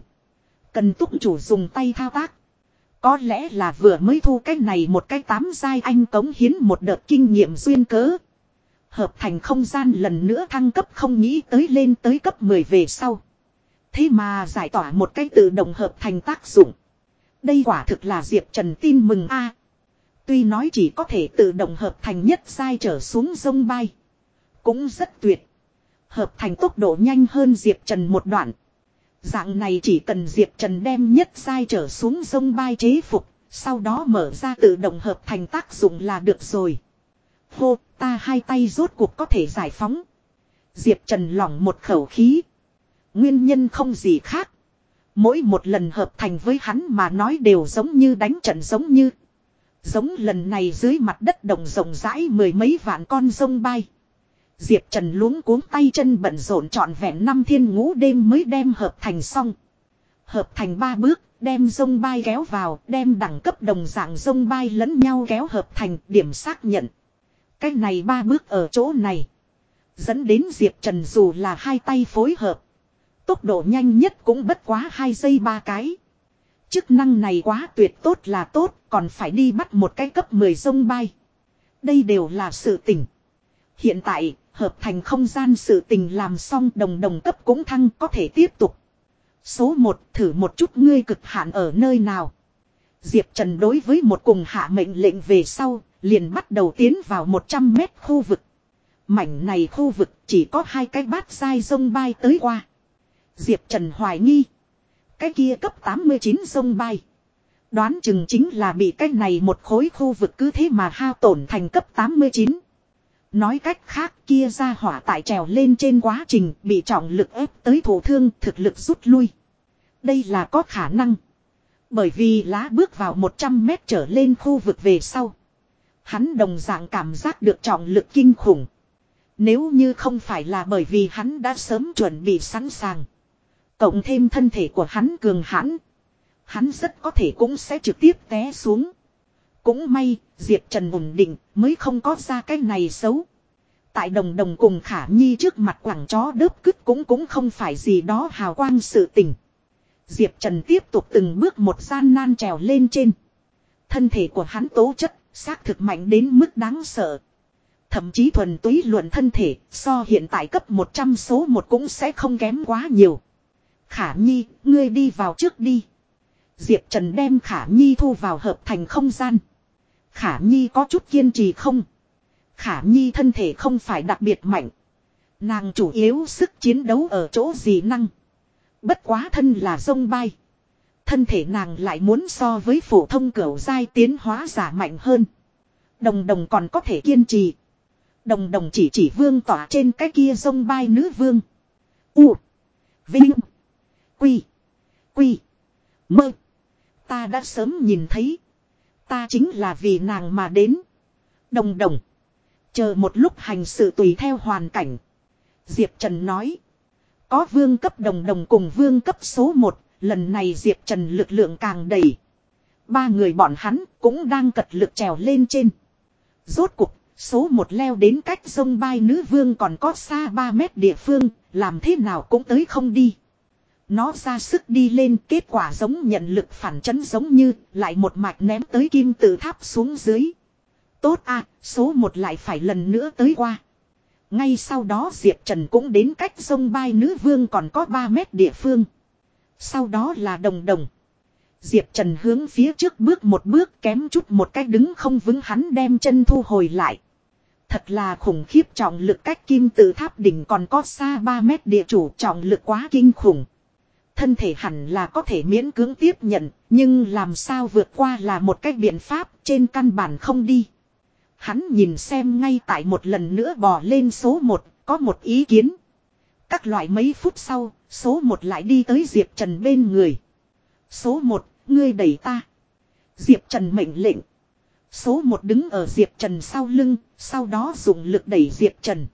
Speaker 1: Cần túc chủ dùng tay thao tác. Có lẽ là vừa mới thu cái này một cái tám giai anh cống hiến một đợt kinh nghiệm duyên cớ. Hợp thành không gian lần nữa thăng cấp không nghĩ tới lên tới cấp 10 về sau. Thế mà giải tỏa một cái tự động hợp thành tác dụng. Đây quả thực là Diệp Trần tin mừng a. Tuy nói chỉ có thể tự động hợp thành nhất sai trở xuống sông bay. Cũng rất tuyệt. Hợp thành tốc độ nhanh hơn Diệp Trần một đoạn. Dạng này chỉ cần Diệp Trần đem nhất sai trở xuống sông bay chế phục, sau đó mở ra tự động hợp thành tác dụng là được rồi. Hô, ta hai tay rốt cuộc có thể giải phóng. Diệp Trần lỏng một khẩu khí. Nguyên nhân không gì khác. Mỗi một lần hợp thành với hắn mà nói đều giống như đánh trận giống như. Giống lần này dưới mặt đất đồng rộng rãi mười mấy vạn con sông bay. Diệp Trần luống cuống tay chân bận rộn trọn vẹn năm thiên ngũ đêm mới đem hợp thành xong. Hợp thành ba bước, đem sông bay kéo vào, đem đẳng cấp đồng dạng sông bay lẫn nhau kéo hợp thành điểm xác nhận. Cái này ba bước ở chỗ này. Dẫn đến Diệp Trần dù là hai tay phối hợp. Tốc độ nhanh nhất cũng bất quá hai giây ba cái. Chức năng này quá tuyệt tốt là tốt, còn phải đi bắt một cái cấp 10 sông bay. Đây đều là sự tỉnh. Hiện tại, hợp thành không gian sự tình làm xong đồng đồng cấp cũng thăng có thể tiếp tục. Số 1 thử một chút ngươi cực hạn ở nơi nào. Diệp Trần đối với một cùng hạ mệnh lệnh về sau, liền bắt đầu tiến vào 100 mét khu vực. Mảnh này khu vực chỉ có hai cái bát dai sông bay tới qua. Diệp Trần hoài nghi. Cái kia cấp 89 sông bay. Đoán chừng chính là bị cái này một khối khu vực cứ thế mà hao tổn thành cấp 89. Nói cách khác kia ra hỏa tại trèo lên trên quá trình bị trọng lực ép tới thổ thương thực lực rút lui. Đây là có khả năng. Bởi vì lá bước vào 100 mét trở lên khu vực về sau. Hắn đồng dạng cảm giác được trọng lực kinh khủng. Nếu như không phải là bởi vì hắn đã sớm chuẩn bị sẵn sàng. Cộng thêm thân thể của hắn cường hãn. Hắn rất có thể cũng sẽ trực tiếp té xuống. Cũng may, Diệp Trần ổn định mới không có ra cái này xấu. Tại đồng đồng cùng Khả Nhi trước mặt quảng chó đớp cứt cũng cũng không phải gì đó hào quang sự tình. Diệp Trần tiếp tục từng bước một gian nan trèo lên trên. Thân thể của hắn tố chất, xác thực mạnh đến mức đáng sợ. Thậm chí thuần túy luận thân thể, so hiện tại cấp 100 số một cũng sẽ không kém quá nhiều. Khả Nhi, ngươi đi vào trước đi. Diệp Trần đem Khả Nhi thu vào hợp thành không gian. Khả Nhi có chút kiên trì không? Khả Nhi thân thể không phải đặc biệt mạnh. Nàng chủ yếu sức chiến đấu ở chỗ gì năng. Bất quá thân là sông bay. Thân thể nàng lại muốn so với phổ thông cửu giai tiến hóa giả mạnh hơn. Đồng đồng còn có thể kiên trì. Đồng đồng chỉ chỉ vương tỏa trên cái kia sông bay nữ vương. U. Vinh. Quy. Quy. Mơ. Ta đã sớm nhìn thấy. Ta chính là vì nàng mà đến. Đồng đồng. Chờ một lúc hành sự tùy theo hoàn cảnh. Diệp Trần nói. Có vương cấp đồng đồng cùng vương cấp số 1. Lần này Diệp Trần lực lượng càng đầy. Ba người bọn hắn cũng đang cật lực trèo lên trên. Rốt cục, số một leo đến cách sông bay nữ vương còn có xa 3 mét địa phương, làm thế nào cũng tới không đi. Nó ra sức đi lên kết quả giống nhận lực phản chấn giống như lại một mạch ném tới kim tự tháp xuống dưới. Tốt à, số một lại phải lần nữa tới qua. Ngay sau đó Diệp Trần cũng đến cách sông bay nữ vương còn có 3 mét địa phương. Sau đó là đồng đồng. Diệp Trần hướng phía trước bước một bước kém chút một cách đứng không vững hắn đem chân thu hồi lại. Thật là khủng khiếp trọng lực cách kim tự tháp đỉnh còn có xa 3 mét địa chủ trọng lực quá kinh khủng. Thân thể hẳn là có thể miễn cưỡng tiếp nhận, nhưng làm sao vượt qua là một cách biện pháp trên căn bản không đi. Hắn nhìn xem ngay tại một lần nữa bò lên số 1, có một ý kiến. Các loại mấy phút sau, số 1 lại đi tới Diệp Trần bên người. Số 1, ngươi đẩy ta. Diệp Trần mệnh lệnh. Số 1 đứng ở Diệp Trần sau lưng, sau đó dùng lực đẩy Diệp Trần.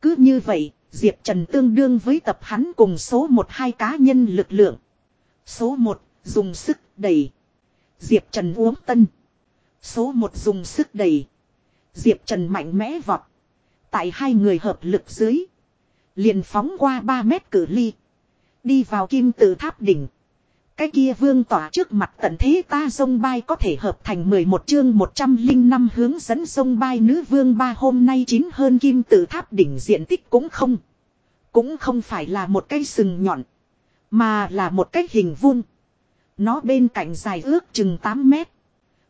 Speaker 1: Cứ như vậy, Diệp Trần tương đương với tập hắn cùng số 1-2 cá nhân lực lượng. Số 1, dùng sức đẩy. Diệp Trần uống tân. Số 1 dùng sức đẩy. Diệp Trần mạnh mẽ vọt. Tại hai người hợp lực dưới. Liền phóng qua 3 mét cử ly. Đi vào kim tự tháp đỉnh. Cái kia vương tỏa trước mặt tận thế ta sông bay có thể hợp thành 11 chương 105 hướng dẫn sông bay nữ vương ba hôm nay chín hơn kim tự tháp đỉnh diện tích cũng không. Cũng không phải là một cây sừng nhọn. Mà là một cái hình vuông. Nó bên cạnh dài ước chừng 8 mét.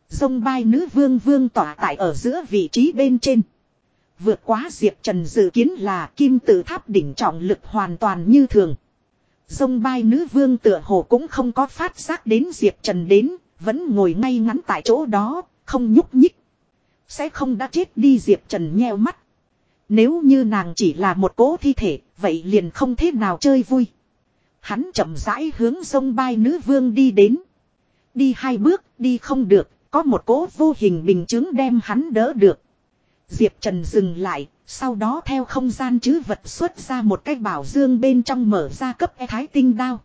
Speaker 1: Sông bay nữ vương vương tỏa tại ở giữa vị trí bên trên. Vượt quá Diệp Trần dự kiến là kim tự tháp đỉnh trọng lực hoàn toàn như thường. Dông bai nữ vương tựa hồ cũng không có phát giác đến Diệp Trần đến, vẫn ngồi ngay ngắn tại chỗ đó, không nhúc nhích. Sẽ không đã chết đi Diệp Trần nheo mắt. Nếu như nàng chỉ là một cố thi thể, vậy liền không thế nào chơi vui. Hắn chậm rãi hướng sông Bai nữ vương đi đến. Đi hai bước, đi không được, có một cố vô hình bình chứng đem hắn đỡ được. Diệp Trần dừng lại, sau đó theo không gian chứ vật xuất ra một cái bảo dương bên trong mở ra cấp e thái tinh đao.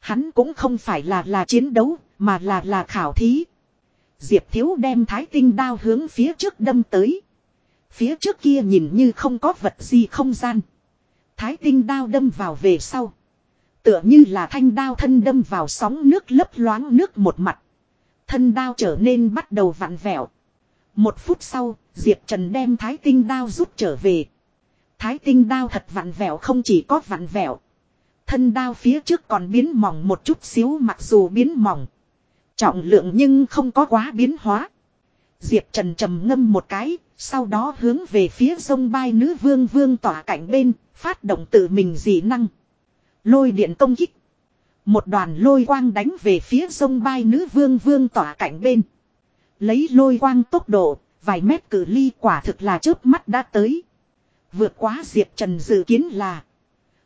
Speaker 1: Hắn cũng không phải là là chiến đấu, mà là là khảo thí. Diệp Thiếu đem thái tinh đao hướng phía trước đâm tới. Phía trước kia nhìn như không có vật gì không gian. Thái tinh đao đâm vào về sau. Tựa như là thanh đao thân đâm vào sóng nước lấp loáng nước một mặt. Thân đao trở nên bắt đầu vặn vẹo. Một phút sau, Diệp Trần đem thái tinh đao rút trở về. Thái tinh đao thật vặn vẹo không chỉ có vặn vẹo. Thân đao phía trước còn biến mỏng một chút xíu mặc dù biến mỏng. Trọng lượng nhưng không có quá biến hóa. Diệp Trần trầm ngâm một cái, sau đó hướng về phía sông bay nữ vương vương tỏa cảnh bên, phát động tự mình dị năng. Lôi điện công kích. Một đoàn lôi quang đánh về phía sông bay nữ vương vương tỏa cảnh bên. Lấy lôi quang tốc độ, vài mét cử ly quả thực là chớp mắt đã tới. Vượt quá Diệp Trần dự kiến là.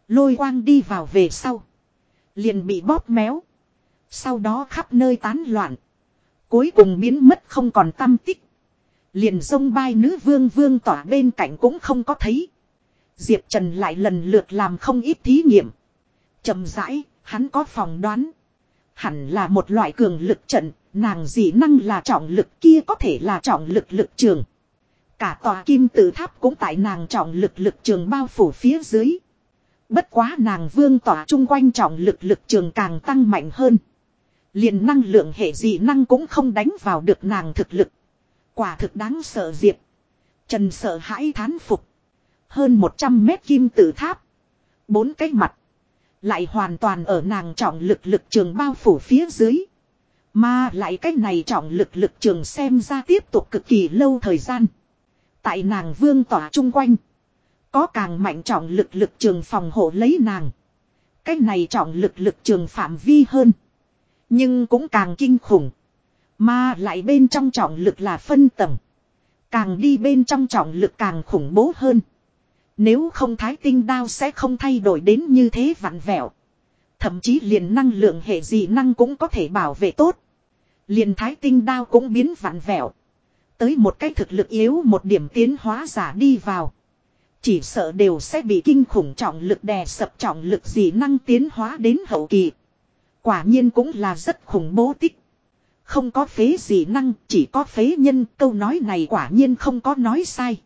Speaker 1: Lôi quang đi vào về sau. Liền bị bóp méo. Sau đó khắp nơi tán loạn. Cuối cùng biến mất không còn tâm tích. Liền sông bay nữ vương vương tỏa bên cạnh cũng không có thấy. Diệp Trần lại lần lượt làm không ít thí nghiệm. chậm rãi, hắn có phòng đoán. Hẳn là một loại cường lực trận, nàng dị năng là trọng lực kia có thể là trọng lực lực trường. Cả tòa kim tự tháp cũng tại nàng trọng lực lực trường bao phủ phía dưới. Bất quá nàng vương tỏa chung quanh trọng lực lực trường càng tăng mạnh hơn. liền năng lượng hệ dị năng cũng không đánh vào được nàng thực lực. Quả thực đáng sợ diệp. Trần sợ hãi thán phục. Hơn 100 mét kim tự tháp. Bốn cái mặt. Lại hoàn toàn ở nàng trọng lực lực trường bao phủ phía dưới. Mà lại cái này trọng lực lực trường xem ra tiếp tục cực kỳ lâu thời gian. Tại nàng vương tỏa chung quanh. Có càng mạnh trọng lực lực trường phòng hộ lấy nàng. Cái này trọng lực lực trường phạm vi hơn. Nhưng cũng càng kinh khủng. Mà lại bên trong trọng lực là phân tầng. Càng đi bên trong trọng lực càng khủng bố hơn. Nếu không thái tinh đao sẽ không thay đổi đến như thế vặn vẹo. Thậm chí liền năng lượng hệ dị năng cũng có thể bảo vệ tốt. Liền thái tinh đao cũng biến vặn vẹo. Tới một cái thực lực yếu một điểm tiến hóa giả đi vào. Chỉ sợ đều sẽ bị kinh khủng trọng lực đè sập trọng lực dị năng tiến hóa đến hậu kỳ. Quả nhiên cũng là rất khủng bố tích. Không có phế dị năng, chỉ có phế nhân, câu nói này quả nhiên không có nói sai.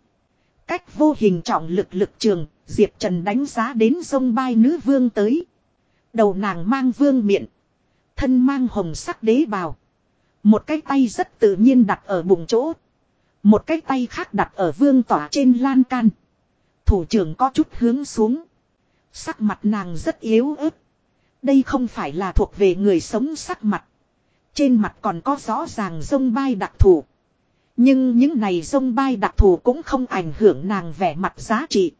Speaker 1: Cách vô hình trọng lực lực trường, Diệp Trần đánh giá đến sông bay nữ vương tới. Đầu nàng mang vương miệng. Thân mang hồng sắc đế bào. Một cái tay rất tự nhiên đặt ở bụng chỗ. Một cái tay khác đặt ở vương tỏa trên lan can. Thủ trưởng có chút hướng xuống. Sắc mặt nàng rất yếu ớt. Đây không phải là thuộc về người sống sắc mặt. Trên mặt còn có rõ ràng sông bay đặc thù. Nhưng những này sông bay đặc thù cũng không ảnh hưởng nàng vẻ mặt giá trị.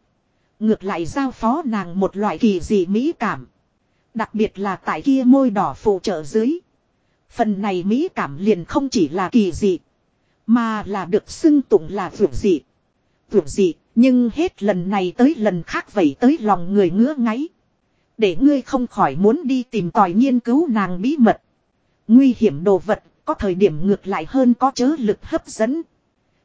Speaker 1: Ngược lại giao phó nàng một loại kỳ dị mỹ cảm. Đặc biệt là tại kia môi đỏ phụ trợ dưới. Phần này mỹ cảm liền không chỉ là kỳ dị. Mà là được xưng tụng là vượt dị. Vượt dị, nhưng hết lần này tới lần khác vậy tới lòng người ngứa ngáy. Để ngươi không khỏi muốn đi tìm tòi nghiên cứu nàng bí mật. Nguy hiểm đồ vật, có thời điểm ngược lại hơn có chớ lực hấp dẫn.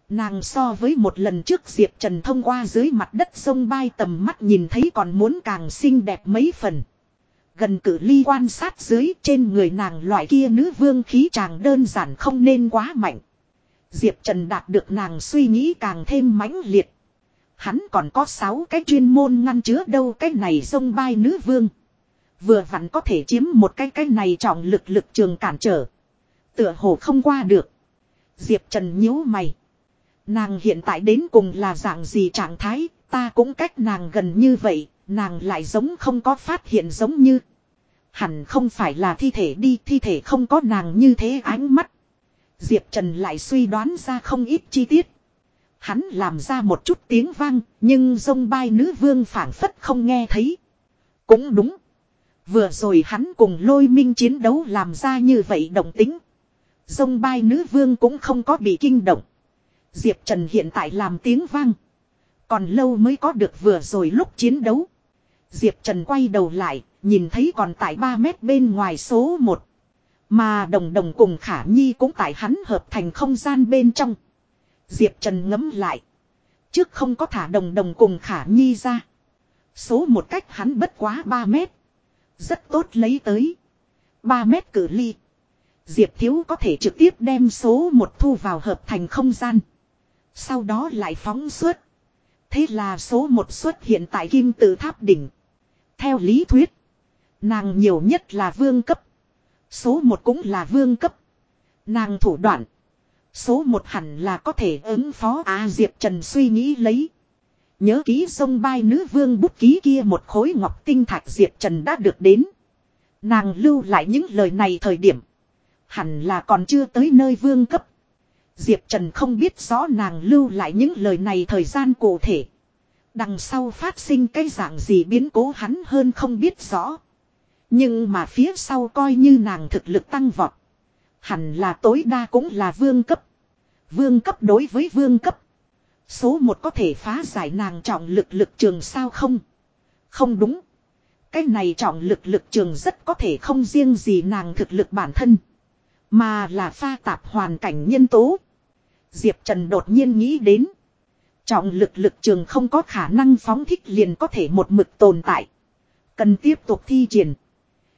Speaker 1: Nàng so với một lần trước Diệp Trần thông qua dưới mặt đất sông bay tầm mắt nhìn thấy còn muốn càng xinh đẹp mấy phần. Gần cử ly quan sát dưới trên người nàng loại kia nữ vương khí chàng đơn giản không nên quá mạnh. Diệp Trần đạt được nàng suy nghĩ càng thêm mãnh liệt. Hắn còn có 6 cái chuyên môn ngăn chứa đâu cái này sông bay nữ vương. Vừa vặn có thể chiếm một cái cái này trọng lực lực trường cản trở. Tựa hồ không qua được. Diệp Trần nhíu mày. Nàng hiện tại đến cùng là dạng gì trạng thái, ta cũng cách nàng gần như vậy, nàng lại giống không có phát hiện giống như. Hẳn không phải là thi thể đi, thi thể không có nàng như thế ánh mắt. Diệp Trần lại suy đoán ra không ít chi tiết. Hắn làm ra một chút tiếng vang, nhưng dông bai nữ vương phản phất không nghe thấy. Cũng đúng. Vừa rồi hắn cùng lôi minh chiến đấu làm ra như vậy động tính. Dông bai nữ vương cũng không có bị kinh động. Diệp Trần hiện tại làm tiếng vang. Còn lâu mới có được vừa rồi lúc chiến đấu. Diệp Trần quay đầu lại, nhìn thấy còn tại 3 mét bên ngoài số 1. Mà đồng đồng cùng khả nhi cũng tại hắn hợp thành không gian bên trong. Diệp Trần ngấm lại. Trước không có thả đồng đồng cùng khả nhi ra. Số một cách hắn bất quá 3 mét. Rất tốt lấy tới. 3 mét cử ly. Diệp Thiếu có thể trực tiếp đem số một thu vào hợp thành không gian. Sau đó lại phóng suốt. Thế là số một xuất hiện tại kim tự tháp đỉnh. Theo lý thuyết. Nàng nhiều nhất là vương cấp. Số một cũng là vương cấp. Nàng thủ đoạn. Số một hẳn là có thể ứng phó à Diệp Trần suy nghĩ lấy. Nhớ ký sông bay nữ vương bút ký kia một khối ngọc tinh thạch Diệp Trần đã được đến. Nàng lưu lại những lời này thời điểm. Hẳn là còn chưa tới nơi vương cấp. Diệp Trần không biết rõ nàng lưu lại những lời này thời gian cụ thể. Đằng sau phát sinh cái dạng gì biến cố hắn hơn không biết rõ. Nhưng mà phía sau coi như nàng thực lực tăng vọt. Hẳn là tối đa cũng là vương cấp. Vương cấp đối với vương cấp. Số một có thể phá giải nàng trọng lực lực trường sao không? Không đúng. Cái này trọng lực lực trường rất có thể không riêng gì nàng thực lực bản thân. Mà là pha tạp hoàn cảnh nhân tố. Diệp Trần đột nhiên nghĩ đến. Trọng lực lực trường không có khả năng phóng thích liền có thể một mực tồn tại. Cần tiếp tục thi triển.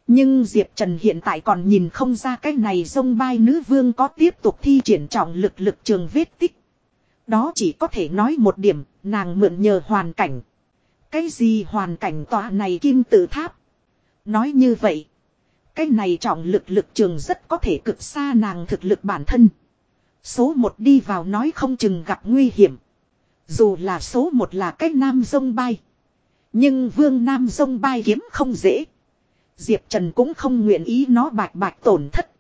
Speaker 1: Nhưng Diệp Trần hiện tại còn nhìn không ra cái này sông bay nữ vương có tiếp tục thi triển trọng lực lực trường vết tích. Đó chỉ có thể nói một điểm, nàng mượn nhờ hoàn cảnh. Cái gì hoàn cảnh tọa này kim tự tháp? Nói như vậy, cái này trọng lực lực trường rất có thể cực xa nàng thực lực bản thân. Số một đi vào nói không chừng gặp nguy hiểm. Dù là số một là cái nam sông bay. Nhưng vương nam sông bay kiếm không dễ. Diệp Trần cũng không nguyện ý nó bạch bạch tổn thất.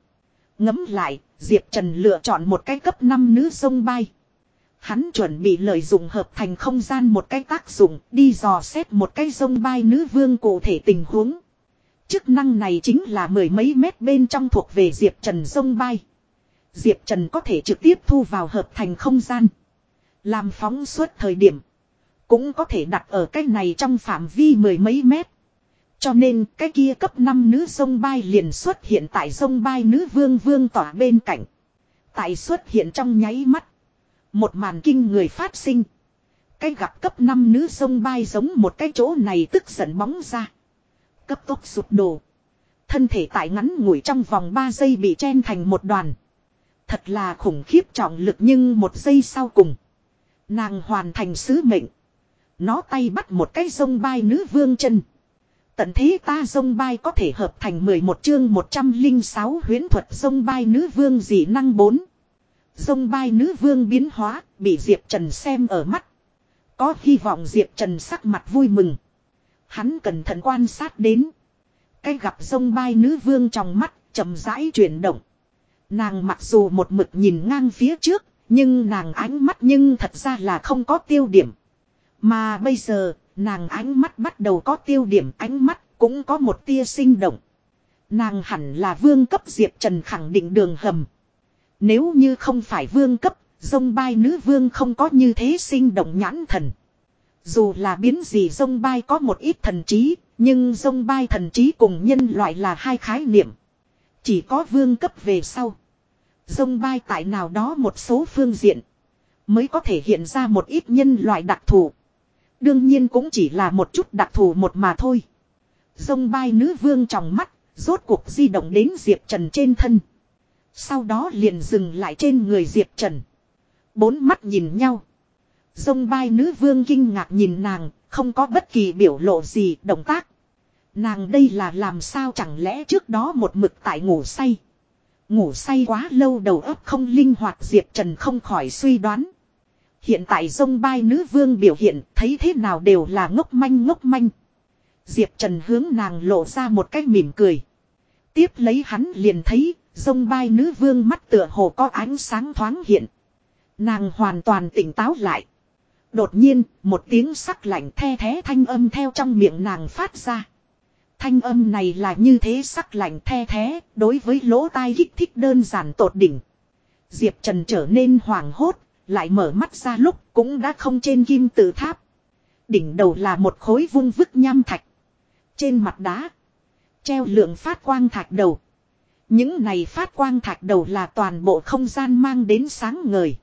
Speaker 1: Ngấm lại, Diệp Trần lựa chọn một cái cấp 5 nữ sông bay. Hắn chuẩn bị lợi dụng hợp thành không gian một cái tác dụng đi dò xét một cái sông bay nữ vương cụ thể tình huống. Chức năng này chính là mười mấy mét bên trong thuộc về Diệp Trần sông bay. Diệp Trần có thể trực tiếp thu vào hợp thành không gian. Làm phóng suốt thời điểm. Cũng có thể đặt ở cái này trong phạm vi mười mấy mét. Cho nên cái kia cấp 5 nữ sông bay liền xuất hiện tại sông bay nữ vương vương tỏa bên cạnh. Tại xuất hiện trong nháy mắt. Một màn kinh người phát sinh. Cái gặp cấp 5 nữ sông bay giống một cái chỗ này tức giận bóng ra. Cấp tốc sụp đổ. Thân thể tại ngắn ngủi trong vòng 3 giây bị chen thành một đoàn. Thật là khủng khiếp trọng lực nhưng một giây sau cùng. Nàng hoàn thành sứ mệnh. Nó tay bắt một cái sông bay nữ vương chân. Tận thế ta sông bay có thể hợp thành 11 chương 106 huyến thuật sông bay nữ vương dị năng 4. Sông bay nữ vương biến hóa, bị Diệp Trần xem ở mắt. Có hy vọng Diệp Trần sắc mặt vui mừng. Hắn cẩn thận quan sát đến. Cái gặp sông bay nữ vương trong mắt, chậm rãi chuyển động. Nàng mặc dù một mực nhìn ngang phía trước, nhưng nàng ánh mắt nhưng thật ra là không có tiêu điểm. Mà bây giờ, Nàng ánh mắt bắt đầu có tiêu điểm ánh mắt cũng có một tia sinh động. Nàng hẳn là vương cấp Diệp Trần khẳng định đường hầm. Nếu như không phải vương cấp, dông bai nữ vương không có như thế sinh động nhãn thần. Dù là biến gì dông bai có một ít thần trí, nhưng dông bai thần trí cùng nhân loại là hai khái niệm. Chỉ có vương cấp về sau. Dông bay tại nào đó một số phương diện. Mới có thể hiện ra một ít nhân loại đặc thù. Đương nhiên cũng chỉ là một chút đặc thù một mà thôi. Dông bay nữ vương trong mắt, rốt cuộc di động đến Diệp Trần trên thân. Sau đó liền dừng lại trên người Diệp Trần. Bốn mắt nhìn nhau. Dông bay nữ vương kinh ngạc nhìn nàng, không có bất kỳ biểu lộ gì động tác. Nàng đây là làm sao chẳng lẽ trước đó một mực tại ngủ say. Ngủ say quá lâu đầu óc không linh hoạt Diệp Trần không khỏi suy đoán. Hiện tại dông bai nữ vương biểu hiện thấy thế nào đều là ngốc manh ngốc manh. Diệp Trần hướng nàng lộ ra một cái mỉm cười. Tiếp lấy hắn liền thấy dông bai nữ vương mắt tựa hồ có ánh sáng thoáng hiện. Nàng hoàn toàn tỉnh táo lại. Đột nhiên, một tiếng sắc lạnh the thế thanh âm theo trong miệng nàng phát ra. Thanh âm này là như thế sắc lạnh the thế, đối với lỗ tai kích thích đơn giản tột đỉnh. Diệp Trần trở nên hoảng hốt, lại mở mắt ra lúc cũng đã không trên kim tự tháp. Đỉnh đầu là một khối vung vức nham thạch. Trên mặt đá. Treo lượng phát quang thạch đầu. Những này phát quang thạch đầu là toàn bộ không gian mang đến sáng ngời.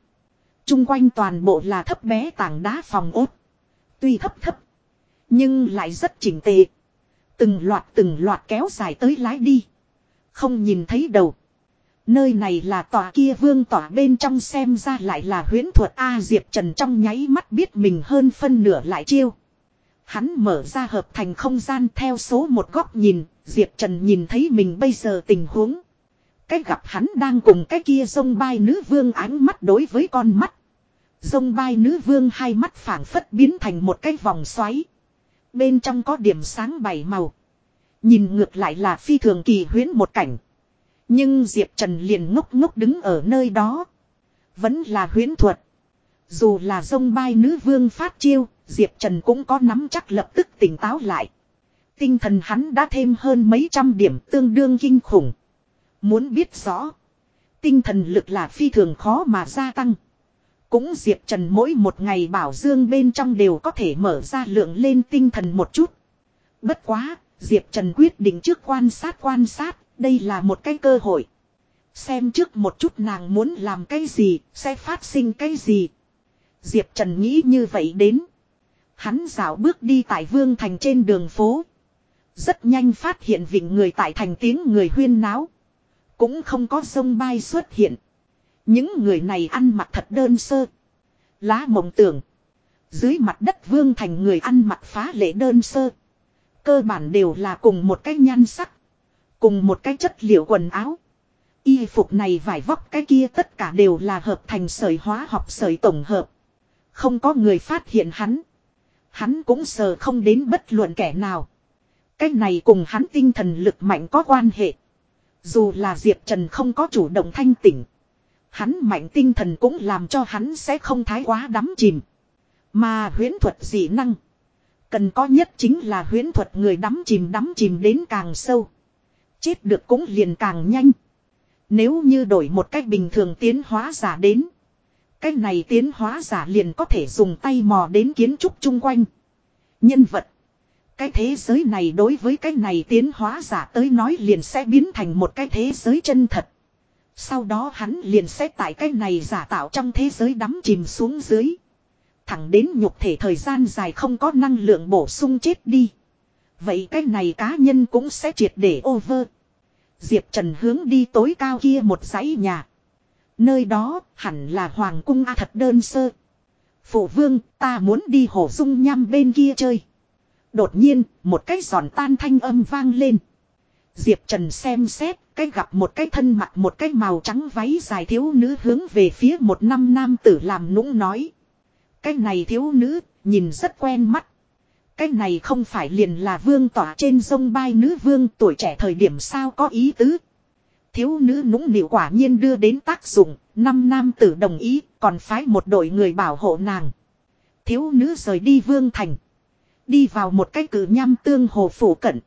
Speaker 1: Trung quanh toàn bộ là thấp bé tảng đá phòng ốt. Tuy thấp thấp. Nhưng lại rất chỉnh tề. Từng loạt từng loạt kéo dài tới lái đi. Không nhìn thấy đầu. Nơi này là tòa kia vương tỏa bên trong xem ra lại là huyễn thuật A Diệp Trần trong nháy mắt biết mình hơn phân nửa lại chiêu. Hắn mở ra hợp thành không gian theo số một góc nhìn, Diệp Trần nhìn thấy mình bây giờ tình huống. Cái gặp hắn đang cùng cái kia sông bai nữ vương ánh mắt đối với con mắt. Sông bai nữ vương hai mắt phảng phất biến thành một cái vòng xoáy. Bên trong có điểm sáng bảy màu. Nhìn ngược lại là phi thường kỳ huyến một cảnh. Nhưng Diệp Trần liền ngốc ngốc đứng ở nơi đó. Vẫn là huyến thuật. Dù là sông bai nữ vương phát chiêu, Diệp Trần cũng có nắm chắc lập tức tỉnh táo lại. Tinh thần hắn đã thêm hơn mấy trăm điểm tương đương kinh khủng. Muốn biết rõ. Tinh thần lực là phi thường khó mà gia tăng. Cũng Diệp Trần mỗi một ngày bảo dương bên trong đều có thể mở ra lượng lên tinh thần một chút. Bất quá, Diệp Trần quyết định trước quan sát quan sát, đây là một cái cơ hội. Xem trước một chút nàng muốn làm cái gì, sẽ phát sinh cái gì. Diệp Trần nghĩ như vậy đến. Hắn dạo bước đi tại Vương Thành trên đường phố. Rất nhanh phát hiện vịnh người tại thành tiếng người huyên náo. Cũng không có sông bay xuất hiện. Những người này ăn mặc thật đơn sơ. Lá mộng tưởng. Dưới mặt đất Vương Thành người ăn mặc phá lệ đơn sơ. Cơ bản đều là cùng một cái nhan sắc. Cùng một cái chất liệu quần áo. Y phục này vải vóc cái kia tất cả đều là hợp thành sợi hóa học sợi tổng hợp. Không có người phát hiện hắn. Hắn cũng sờ không đến bất luận kẻ nào. Cái này cùng hắn tinh thần lực mạnh có quan hệ. Dù là Diệp Trần không có chủ động thanh tỉnh. Hắn mạnh tinh thần cũng làm cho hắn sẽ không thái quá đắm chìm. Mà huyễn thuật dị năng. Cần có nhất chính là huyễn thuật người đắm chìm đắm chìm đến càng sâu. Chết được cũng liền càng nhanh. Nếu như đổi một cách bình thường tiến hóa giả đến. Cái này tiến hóa giả liền có thể dùng tay mò đến kiến trúc chung quanh. Nhân vật. Cái thế giới này đối với cái này tiến hóa giả tới nói liền sẽ biến thành một cái thế giới chân thật. Sau đó hắn liền sẽ tại cái này giả tạo trong thế giới đắm chìm xuống dưới. Thẳng đến nhục thể thời gian dài không có năng lượng bổ sung chết đi. Vậy cái này cá nhân cũng sẽ triệt để over. Diệp Trần hướng đi tối cao kia một dãy nhà. Nơi đó hẳn là hoàng cung A thật đơn sơ. Phụ vương, ta muốn đi hồ dung nham bên kia chơi. Đột nhiên, một cái giòn tan thanh âm vang lên. Diệp Trần xem xét cái gặp một cái thân mặt một cái màu trắng váy dài thiếu nữ hướng về phía một năm nam tử làm nũng nói. Cái này thiếu nữ nhìn rất quen mắt. Cái này không phải liền là vương tỏa trên sông bay nữ vương tuổi trẻ thời điểm sao có ý tứ. Thiếu nữ nũng nịu quả nhiên đưa đến tác dụng, năm nam tử đồng ý, còn phái một đội người bảo hộ nàng. Thiếu nữ rời đi vương thành. Đi vào một cái cử nham tương hồ phủ cận.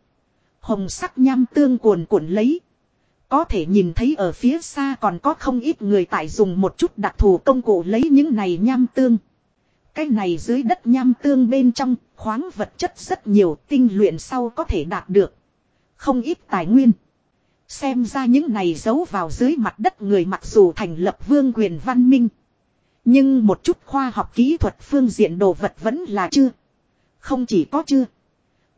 Speaker 1: Hồng sắc nham tương cuồn cuộn lấy. Có thể nhìn thấy ở phía xa còn có không ít người tại dùng một chút đặc thù công cụ lấy những này nham tương. Cái này dưới đất nham tương bên trong, khoáng vật chất rất nhiều tinh luyện sau có thể đạt được. Không ít tài nguyên. Xem ra những này giấu vào dưới mặt đất người mặc dù thành lập vương quyền văn minh. Nhưng một chút khoa học kỹ thuật phương diện đồ vật vẫn là chưa. Không chỉ có chưa.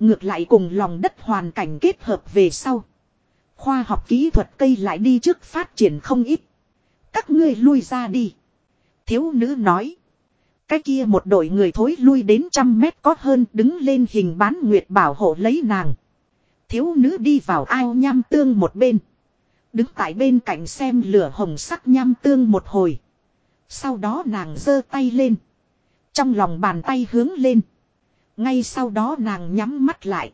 Speaker 1: Ngược lại cùng lòng đất hoàn cảnh kết hợp về sau. Khoa học kỹ thuật cây lại đi trước phát triển không ít. Các ngươi lui ra đi. Thiếu nữ nói. Cái kia một đội người thối lui đến trăm mét có hơn đứng lên hình bán nguyệt bảo hộ lấy nàng. Thiếu nữ đi vào ao nham tương một bên. Đứng tại bên cạnh xem lửa hồng sắc nham tương một hồi. Sau đó nàng giơ tay lên. Trong lòng bàn tay hướng lên. Ngay sau đó nàng nhắm mắt lại.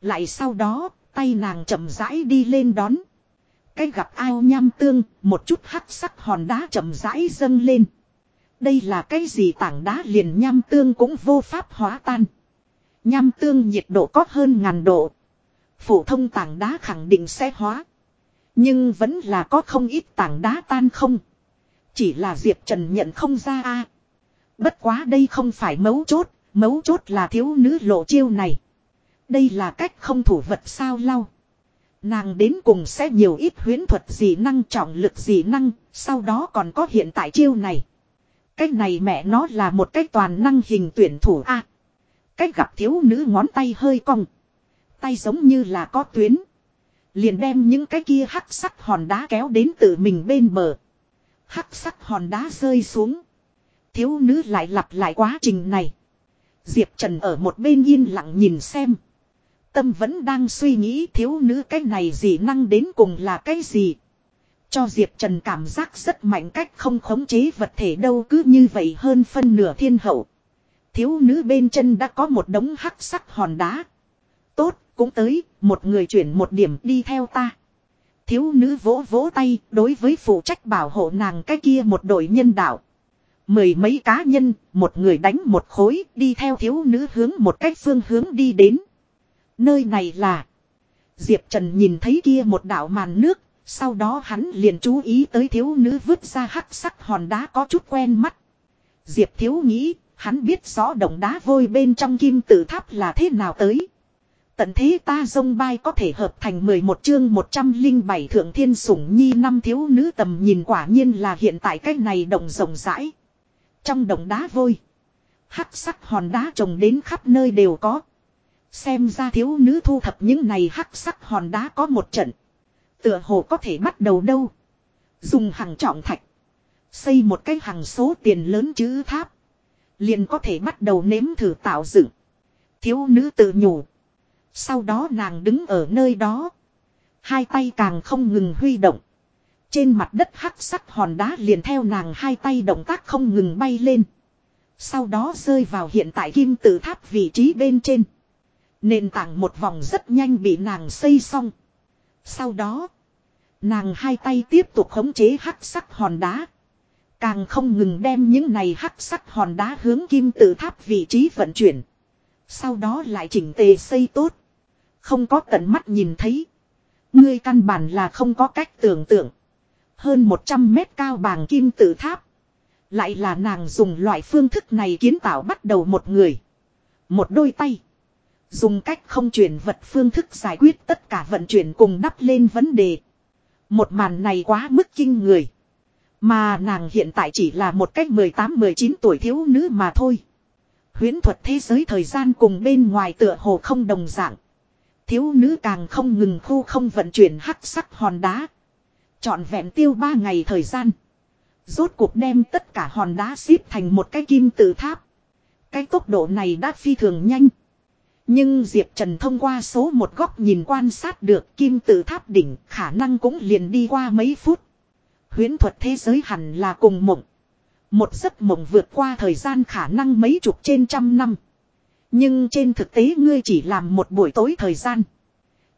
Speaker 1: Lại sau đó, tay nàng chậm rãi đi lên đón. Cái gặp ao nham tương, một chút hắc sắc hòn đá chậm rãi dâng lên. Đây là cái gì tảng đá liền nham tương cũng vô pháp hóa tan. Nham tương nhiệt độ có hơn ngàn độ. Phổ thông tảng đá khẳng định sẽ hóa. Nhưng vẫn là có không ít tảng đá tan không. Chỉ là Diệp Trần nhận không ra a. Bất quá đây không phải mấu chốt, mấu chốt là thiếu nữ lộ chiêu này. Đây là cách không thủ vật sao lau. Nàng đến cùng sẽ nhiều ít huyến thuật gì năng trọng lực gì năng, sau đó còn có hiện tại chiêu này. Cách này mẹ nó là một cách toàn năng hình tuyển thủ A. cách gặp thiếu nữ ngón tay hơi cong. Tay giống như là có tuyến. Liền đem những cái kia hắc sắc hòn đá kéo đến tự mình bên bờ. Hắc sắc hòn đá rơi xuống. Thiếu nữ lại lặp lại quá trình này. Diệp Trần ở một bên yên lặng nhìn xem. Tâm vẫn đang suy nghĩ thiếu nữ cái này gì năng đến cùng là cái gì. Cho Diệp Trần cảm giác rất mạnh cách không khống chế vật thể đâu cứ như vậy hơn phân nửa thiên hậu. Thiếu nữ bên chân đã có một đống hắc sắc hòn đá. Tốt, cũng tới, một người chuyển một điểm đi theo ta. Thiếu nữ vỗ vỗ tay đối với phụ trách bảo hộ nàng cái kia một đội nhân đạo. Mười mấy cá nhân, một người đánh một khối đi theo thiếu nữ hướng một cách phương hướng đi đến. Nơi này là... Diệp Trần nhìn thấy kia một đảo màn nước, sau đó hắn liền chú ý tới thiếu nữ vứt ra hắc sắc hòn đá có chút quen mắt. Diệp thiếu nghĩ, hắn biết rõ đồng đá vôi bên trong kim tự tháp là thế nào tới. Tận thế ta dông bay có thể hợp thành 11 chương 107 thượng thiên sủng nhi năm thiếu nữ tầm nhìn quả nhiên là hiện tại cách này đồng rộng rãi. Trong đồng đá vôi, hắc sắc hòn đá trồng đến khắp nơi đều có. Xem ra thiếu nữ thu thập những này hắc sắc hòn đá có một trận. Tựa hồ có thể bắt đầu đâu. Dùng hàng trọng thạch. Xây một cái hàng số tiền lớn chữ tháp. Liền có thể bắt đầu nếm thử tạo dựng. Thiếu nữ tự nhủ. Sau đó nàng đứng ở nơi đó. Hai tay càng không ngừng huy động. Trên mặt đất hắc sắc hòn đá liền theo nàng hai tay động tác không ngừng bay lên. Sau đó rơi vào hiện tại kim tự tháp vị trí bên trên. Nền tảng một vòng rất nhanh bị nàng xây xong. Sau đó, nàng hai tay tiếp tục khống chế hắc sắc hòn đá. Càng không ngừng đem những này hắc sắc hòn đá hướng kim tự tháp vị trí vận chuyển. Sau đó lại chỉnh tề xây tốt. Không có tận mắt nhìn thấy. Ngươi căn bản là không có cách tưởng tượng. Hơn 100 mét cao bàng kim tự tháp. Lại là nàng dùng loại phương thức này kiến tạo bắt đầu một người. Một đôi tay. Dùng cách không chuyển vật phương thức giải quyết tất cả vận chuyển cùng đắp lên vấn đề. Một màn này quá mức kinh người. Mà nàng hiện tại chỉ là một cách 18-19 tuổi thiếu nữ mà thôi. Huyến thuật thế giới thời gian cùng bên ngoài tựa hồ không đồng dạng. Thiếu nữ càng không ngừng khu không vận chuyển hắc sắc hòn đá. Chọn vẹn tiêu ba ngày thời gian. Rốt cuộc đem tất cả hòn đá xếp thành một cái kim tự tháp. Cái tốc độ này đã phi thường nhanh. Nhưng Diệp Trần thông qua số một góc nhìn quan sát được kim tự tháp đỉnh khả năng cũng liền đi qua mấy phút. Huyến thuật thế giới hẳn là cùng mộng. Một giấc mộng vượt qua thời gian khả năng mấy chục trên trăm năm. Nhưng trên thực tế ngươi chỉ làm một buổi tối thời gian.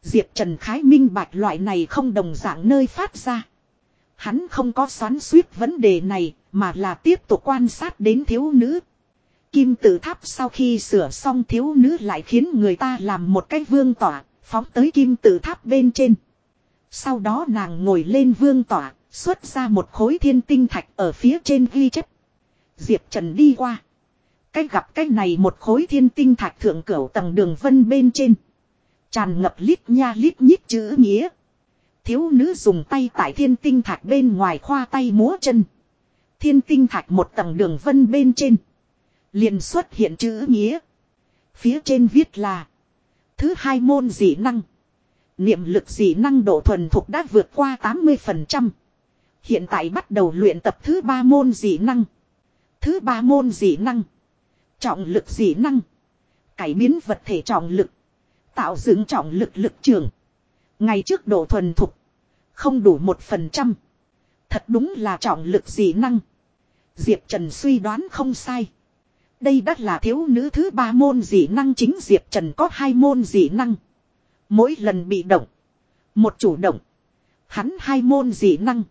Speaker 1: Diệp Trần Khái minh bạch loại này không đồng dạng nơi phát ra. Hắn không có xoắn suýt vấn đề này mà là tiếp tục quan sát đến thiếu nữ. Kim tự tháp sau khi sửa xong thiếu nữ lại khiến người ta làm một cái vương tỏa, phóng tới kim tự tháp bên trên. Sau đó nàng ngồi lên vương tỏa, xuất ra một khối thiên tinh thạch ở phía trên ghi chép. Diệp Trần đi qua. Cách gặp cách này một khối thiên tinh thạch thượng cửu tầng đường vân bên trên. Tràn ngập lít nha lít nhít chữ nghĩa. Thiếu nữ dùng tay tại thiên tinh thạch bên ngoài khoa tay múa chân. Thiên tinh thạch một tầng đường vân bên trên. Liền xuất hiện chữ nghĩa. Phía trên viết là. Thứ hai môn dị năng. Niệm lực dị năng độ thuần thục đã vượt qua 80%. Hiện tại bắt đầu luyện tập thứ ba môn dị năng. Thứ ba môn dị năng. Trọng lực dị năng. Cải biến vật thể trọng lực. Tạo dựng trọng lực lực trường. Ngày trước độ thuần thục. Không đủ một phần trăm. Thật đúng là trọng lực dị năng. Diệp Trần suy đoán không sai. Đây đã là thiếu nữ thứ ba môn dị năng chính Diệp Trần có hai môn dị năng. Mỗi lần bị động. Một chủ động. Hắn hai môn dị năng.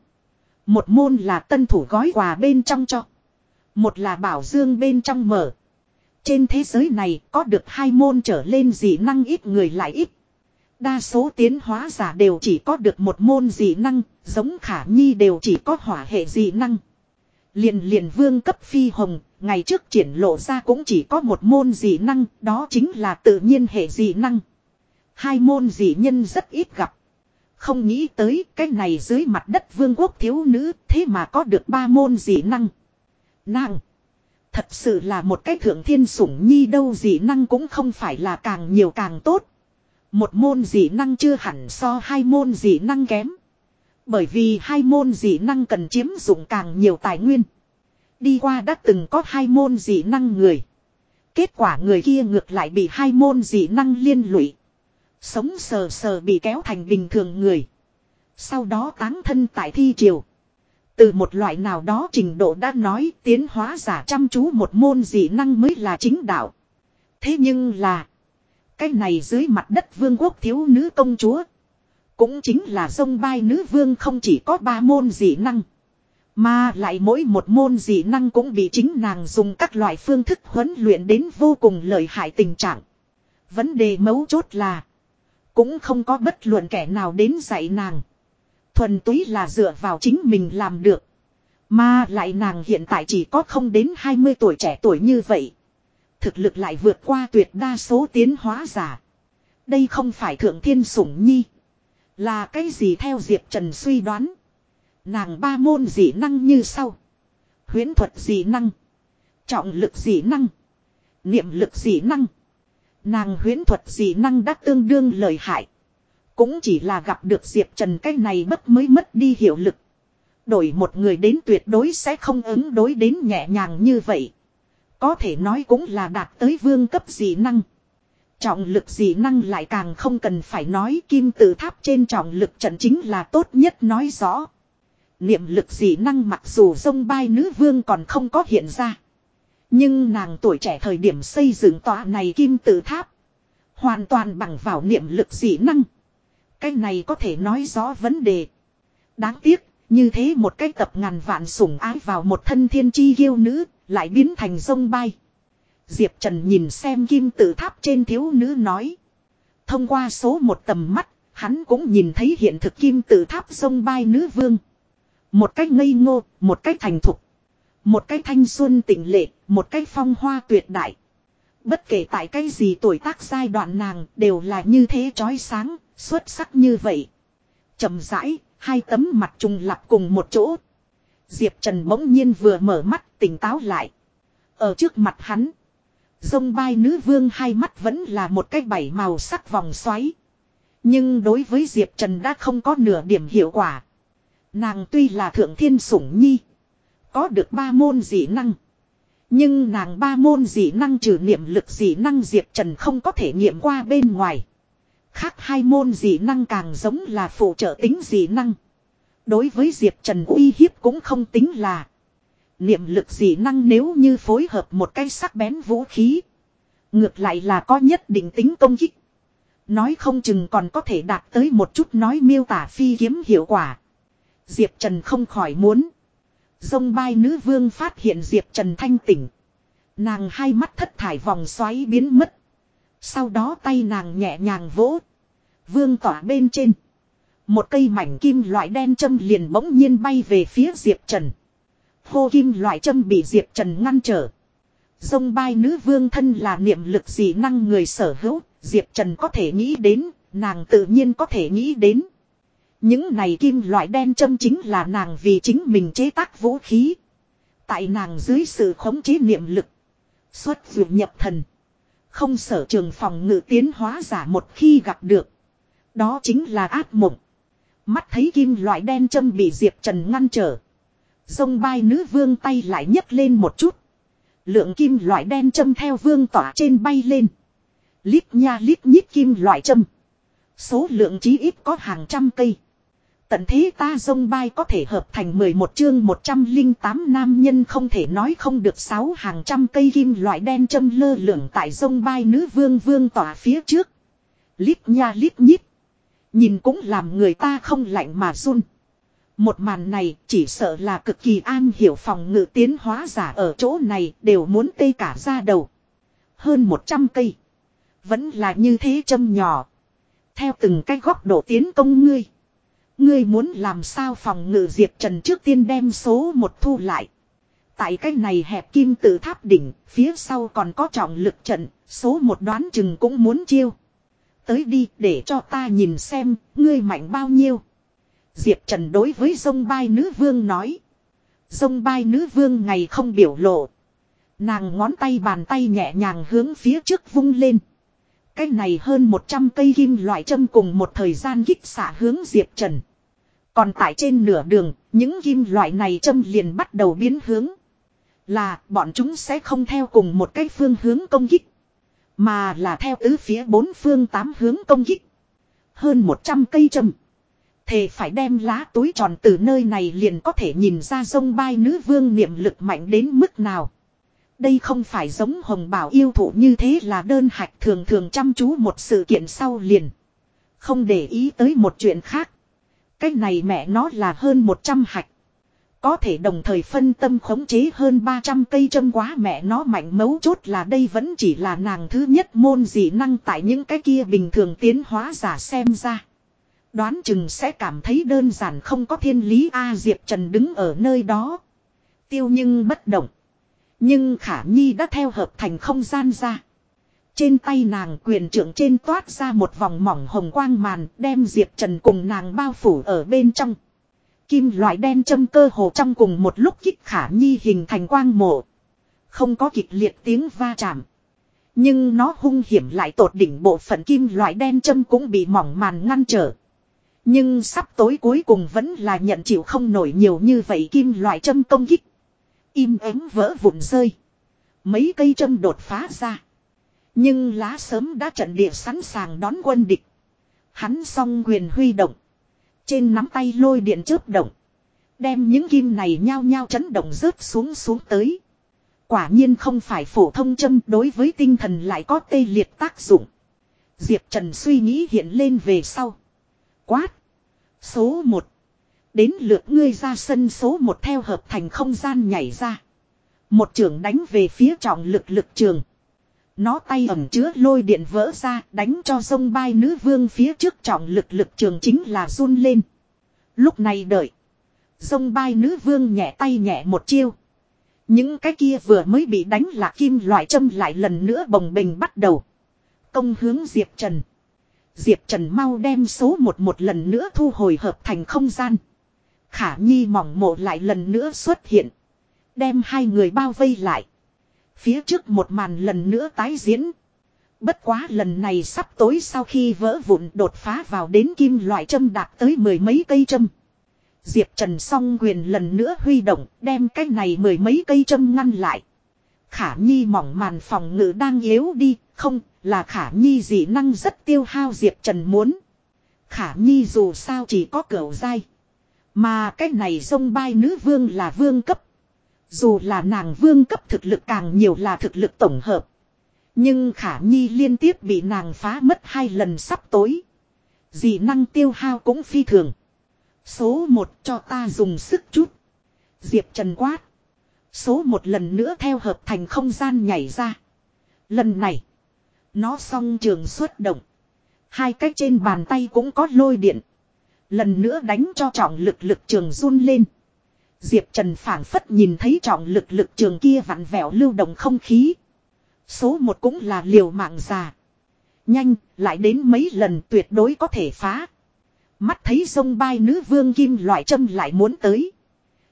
Speaker 1: Một môn là tân thủ gói quà bên trong cho. Một là bảo dương bên trong mở. Trên thế giới này có được hai môn trở lên dị năng ít người lại ít. Đa số tiến hóa giả đều chỉ có được một môn dị năng, giống khả nhi đều chỉ có hỏa hệ dị năng. Liền liền vương cấp phi hồng, ngày trước triển lộ ra cũng chỉ có một môn dị năng, đó chính là tự nhiên hệ dị năng. Hai môn dị nhân rất ít gặp. Không nghĩ tới cái này dưới mặt đất vương quốc thiếu nữ thế mà có được ba môn dị năng. Nàng. Thật sự là một cái thượng thiên sủng nhi đâu dị năng cũng không phải là càng nhiều càng tốt. Một môn dị năng chưa hẳn so hai môn dị năng kém. Bởi vì hai môn dị năng cần chiếm dụng càng nhiều tài nguyên. Đi qua đã từng có hai môn dị năng người. Kết quả người kia ngược lại bị hai môn dị năng liên lụy. Sống sờ sờ bị kéo thành bình thường người. Sau đó táng thân tại thi triều. Từ một loại nào đó trình độ đã nói tiến hóa giả chăm chú một môn dị năng mới là chính đạo. Thế nhưng là. Cái này dưới mặt đất vương quốc thiếu nữ công chúa. Cũng chính là sông bay nữ vương không chỉ có ba môn dị năng. Mà lại mỗi một môn dị năng cũng bị chính nàng dùng các loại phương thức huấn luyện đến vô cùng lợi hại tình trạng. Vấn đề mấu chốt là. Cũng không có bất luận kẻ nào đến dạy nàng. Thuần túy là dựa vào chính mình làm được. Mà lại nàng hiện tại chỉ có không đến 20 tuổi trẻ tuổi như vậy. Thực lực lại vượt qua tuyệt đa số tiến hóa giả. Đây không phải thượng thiên sủng nhi. Là cái gì theo Diệp Trần suy đoán. Nàng ba môn dị năng như sau. Huyến thuật dị năng. Trọng lực dị năng. Niệm lực dị năng. Nàng huyến thuật dị năng đã tương đương lợi hại. Cũng chỉ là gặp được Diệp Trần cái này bất mới mất đi hiệu lực. Đổi một người đến tuyệt đối sẽ không ứng đối đến nhẹ nhàng như vậy. Có thể nói cũng là đạt tới vương cấp dị năng. Trọng lực dị năng lại càng không cần phải nói kim tự tháp trên trọng lực trận chính là tốt nhất nói rõ. Niệm lực dị năng mặc dù sông bay nữ vương còn không có hiện ra. Nhưng nàng tuổi trẻ thời điểm xây dựng tòa này kim tự tháp. Hoàn toàn bằng vào niệm lực dị năng. Cái này có thể nói rõ vấn đề. Đáng tiếc, như thế một cái tập ngàn vạn sủng ái vào một thân thiên chi yêu nữ, lại biến thành sông bay. Diệp Trần nhìn xem kim tự tháp trên thiếu nữ nói. Thông qua số một tầm mắt, hắn cũng nhìn thấy hiện thực kim tự tháp sông bay nữ vương. Một cách ngây ngô, một cách thành thục. Một cách thanh xuân tỉnh lệ, một cách phong hoa tuyệt đại. Bất kể tại cái gì tuổi tác giai đoạn nàng đều là như thế trói sáng, xuất sắc như vậy. chậm rãi, hai tấm mặt trùng lập cùng một chỗ. Diệp Trần bỗng nhiên vừa mở mắt tỉnh táo lại. Ở trước mặt hắn. Dông bai nữ vương hai mắt vẫn là một cái bảy màu sắc vòng xoáy. Nhưng đối với Diệp Trần đã không có nửa điểm hiệu quả. Nàng tuy là thượng thiên sủng nhi. Có được ba môn dị năng. Nhưng nàng ba môn dị năng trừ niệm lực dị năng Diệp Trần không có thể nghiệm qua bên ngoài. Khác hai môn dị năng càng giống là phụ trợ tính dị năng. Đối với Diệp Trần uy hiếp cũng không tính là. Niệm lực dị năng nếu như phối hợp một cái sắc bén vũ khí. Ngược lại là có nhất định tính công kích. Nói không chừng còn có thể đạt tới một chút nói miêu tả phi kiếm hiệu quả. Diệp Trần không khỏi muốn. Dông bai nữ vương phát hiện Diệp Trần thanh tỉnh. Nàng hai mắt thất thải vòng xoáy biến mất. Sau đó tay nàng nhẹ nhàng vỗ. Vương tỏa bên trên. Một cây mảnh kim loại đen châm liền bỗng nhiên bay về phía Diệp Trần. Khô kim loại châm bị Diệp Trần ngăn trở. Dông bai nữ vương thân là niệm lực dị năng người sở hữu. Diệp Trần có thể nghĩ đến, nàng tự nhiên có thể nghĩ đến. Những này kim loại đen châm chính là nàng vì chính mình chế tác vũ khí. Tại nàng dưới sự khống chế niệm lực. Xuất vượt nhập thần. Không sở trường phòng ngự tiến hóa giả một khi gặp được. Đó chính là ác mộng. Mắt thấy kim loại đen châm bị Diệp Trần ngăn trở. Dông bai nữ vương tay lại nhấc lên một chút. Lượng kim loại đen châm theo vương tỏa trên bay lên. Lít nha lít nhít kim loại châm. Số lượng chí ít có hàng trăm cây. Tận thế ta dông bay có thể hợp thành 11 chương 108 nam nhân không thể nói không được sáu hàng trăm cây kim loại đen châm lơ lửng tại dông bay nữ vương vương tỏa phía trước. Lít nha lít nhít. Nhìn cũng làm người ta không lạnh mà run. Một màn này chỉ sợ là cực kỳ an hiểu phòng ngự tiến hóa giả ở chỗ này đều muốn tê cả ra đầu. Hơn 100 cây. Vẫn là như thế châm nhỏ. Theo từng cái góc độ tiến công ngươi. Ngươi muốn làm sao phòng ngự Diệp Trần trước tiên đem số một thu lại. Tại cái này hẹp kim tự tháp đỉnh, phía sau còn có trọng lực trận, số một đoán chừng cũng muốn chiêu. Tới đi để cho ta nhìn xem ngươi mạnh bao nhiêu. Diệp Trần đối với dông bai nữ vương nói. Dông bai nữ vương ngày không biểu lộ. Nàng ngón tay bàn tay nhẹ nhàng hướng phía trước vung lên. Cái này hơn 100 cây kim loại châm cùng một thời gian kích xả hướng Diệp Trần. Còn tại trên nửa đường, những kim loại này châm liền bắt đầu biến hướng. Là bọn chúng sẽ không theo cùng một cái phương hướng công kích. Mà là theo tứ phía bốn phương tám hướng công kích. Hơn 100 cây châm. Thề phải đem lá túi tròn từ nơi này liền có thể nhìn ra sông bay nữ vương niệm lực mạnh đến mức nào. Đây không phải giống hồng bảo yêu thụ như thế là đơn hạch thường thường chăm chú một sự kiện sau liền. Không để ý tới một chuyện khác. Cái này mẹ nó là hơn 100 hạch. Có thể đồng thời phân tâm khống chế hơn 300 cây châm quá mẹ nó mạnh mấu chốt là đây vẫn chỉ là nàng thứ nhất môn dị năng tại những cái kia bình thường tiến hóa giả xem ra. Đoán chừng sẽ cảm thấy đơn giản không có thiên lý A Diệp Trần đứng ở nơi đó. Tiêu nhưng bất động. Nhưng Khả Nhi đã theo hợp thành không gian ra. Trên tay nàng quyền trưởng trên toát ra một vòng mỏng hồng quang màn, đem Diệp Trần cùng nàng bao phủ ở bên trong. Kim loại đen châm cơ hồ trong cùng một lúc kích Khả Nhi hình thành quang mộ. Không có kịch liệt tiếng va chạm. Nhưng nó hung hiểm lại tột đỉnh bộ phận kim loại đen châm cũng bị mỏng màn ngăn trở. Nhưng sắp tối cuối cùng vẫn là nhận chịu không nổi nhiều như vậy kim loại châm công kích. Im ắng vỡ vụn rơi. Mấy cây châm đột phá ra. Nhưng lá sớm đã trận địa sẵn sàng đón quân địch. Hắn song quyền huy động. Trên nắm tay lôi điện chớp động. Đem những kim này nhao nhao chấn động rớt xuống xuống tới. Quả nhiên không phải phổ thông châm, đối với tinh thần lại có tê liệt tác dụng. Diệp Trần suy nghĩ hiện lên về sau. Quát. Số 1. Đến lượt ngươi ra sân số 1 theo hợp thành không gian nhảy ra. Một trường đánh về phía trọng lực lực trường. Nó tay ẩm chứa lôi điện vỡ ra, đánh cho sông bay nữ vương phía trước trọng lực lực trường chính là run lên. Lúc này đợi. Sông bay nữ vương nhẹ tay nhẹ một chiêu. Những cái kia vừa mới bị đánh là kim loại châm lại lần nữa bồng bình bắt đầu. Công hướng Diệp Trần. Diệp Trần mau đem số một một lần nữa thu hồi hợp thành không gian. Khả Nhi mỏng mộ lại lần nữa xuất hiện. Đem hai người bao vây lại. Phía trước một màn lần nữa tái diễn. Bất quá lần này sắp tối sau khi vỡ vụn đột phá vào đến kim loại châm đạt tới mười mấy cây châm. Diệp Trần song quyền lần nữa huy động đem cái này mười mấy cây châm ngăn lại. Khả Nhi mỏng màn phòng ngự đang yếu đi, không, là Khả Nhi dị năng rất tiêu hao Diệp Trần muốn. Khả Nhi dù sao chỉ có cửu dai. Mà cái này sông bay nữ vương là vương cấp. Dù là nàng vương cấp thực lực càng nhiều là thực lực tổng hợp. Nhưng Khả Nhi liên tiếp bị nàng phá mất hai lần sắp tối. Dị năng tiêu hao cũng phi thường. Số một cho ta dùng sức chút. Diệp Trần quát. Số một lần nữa theo hợp thành không gian nhảy ra. Lần này. Nó song trường xuất động. Hai cách trên bàn tay cũng có lôi điện. Lần nữa đánh cho trọng lực lực trường run lên. Diệp Trần phản phất nhìn thấy trọng lực lực trường kia vặn vẹo lưu động không khí. Số một cũng là liều mạng già. Nhanh, lại đến mấy lần tuyệt đối có thể phá. Mắt thấy sông bay nữ vương kim loại châm lại muốn tới.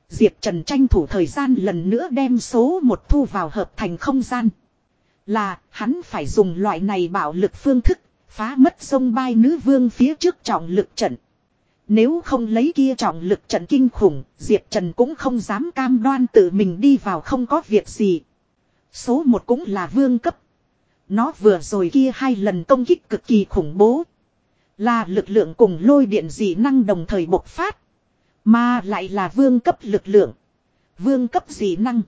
Speaker 1: Diệp Trần tranh thủ thời gian lần nữa đem số một thu vào hợp thành không gian. Là, hắn phải dùng loại này bảo lực phương thức, phá mất sông bay nữ vương phía trước trọng lực trận. Nếu không lấy kia trọng lực trận kinh khủng, Diệp Trần cũng không dám cam đoan tự mình đi vào không có việc gì. Số một cũng là vương cấp. Nó vừa rồi kia hai lần công kích cực kỳ khủng bố. Là lực lượng cùng lôi điện dị năng đồng thời bộc phát. Mà lại là vương cấp lực lượng. Vương cấp dị năng.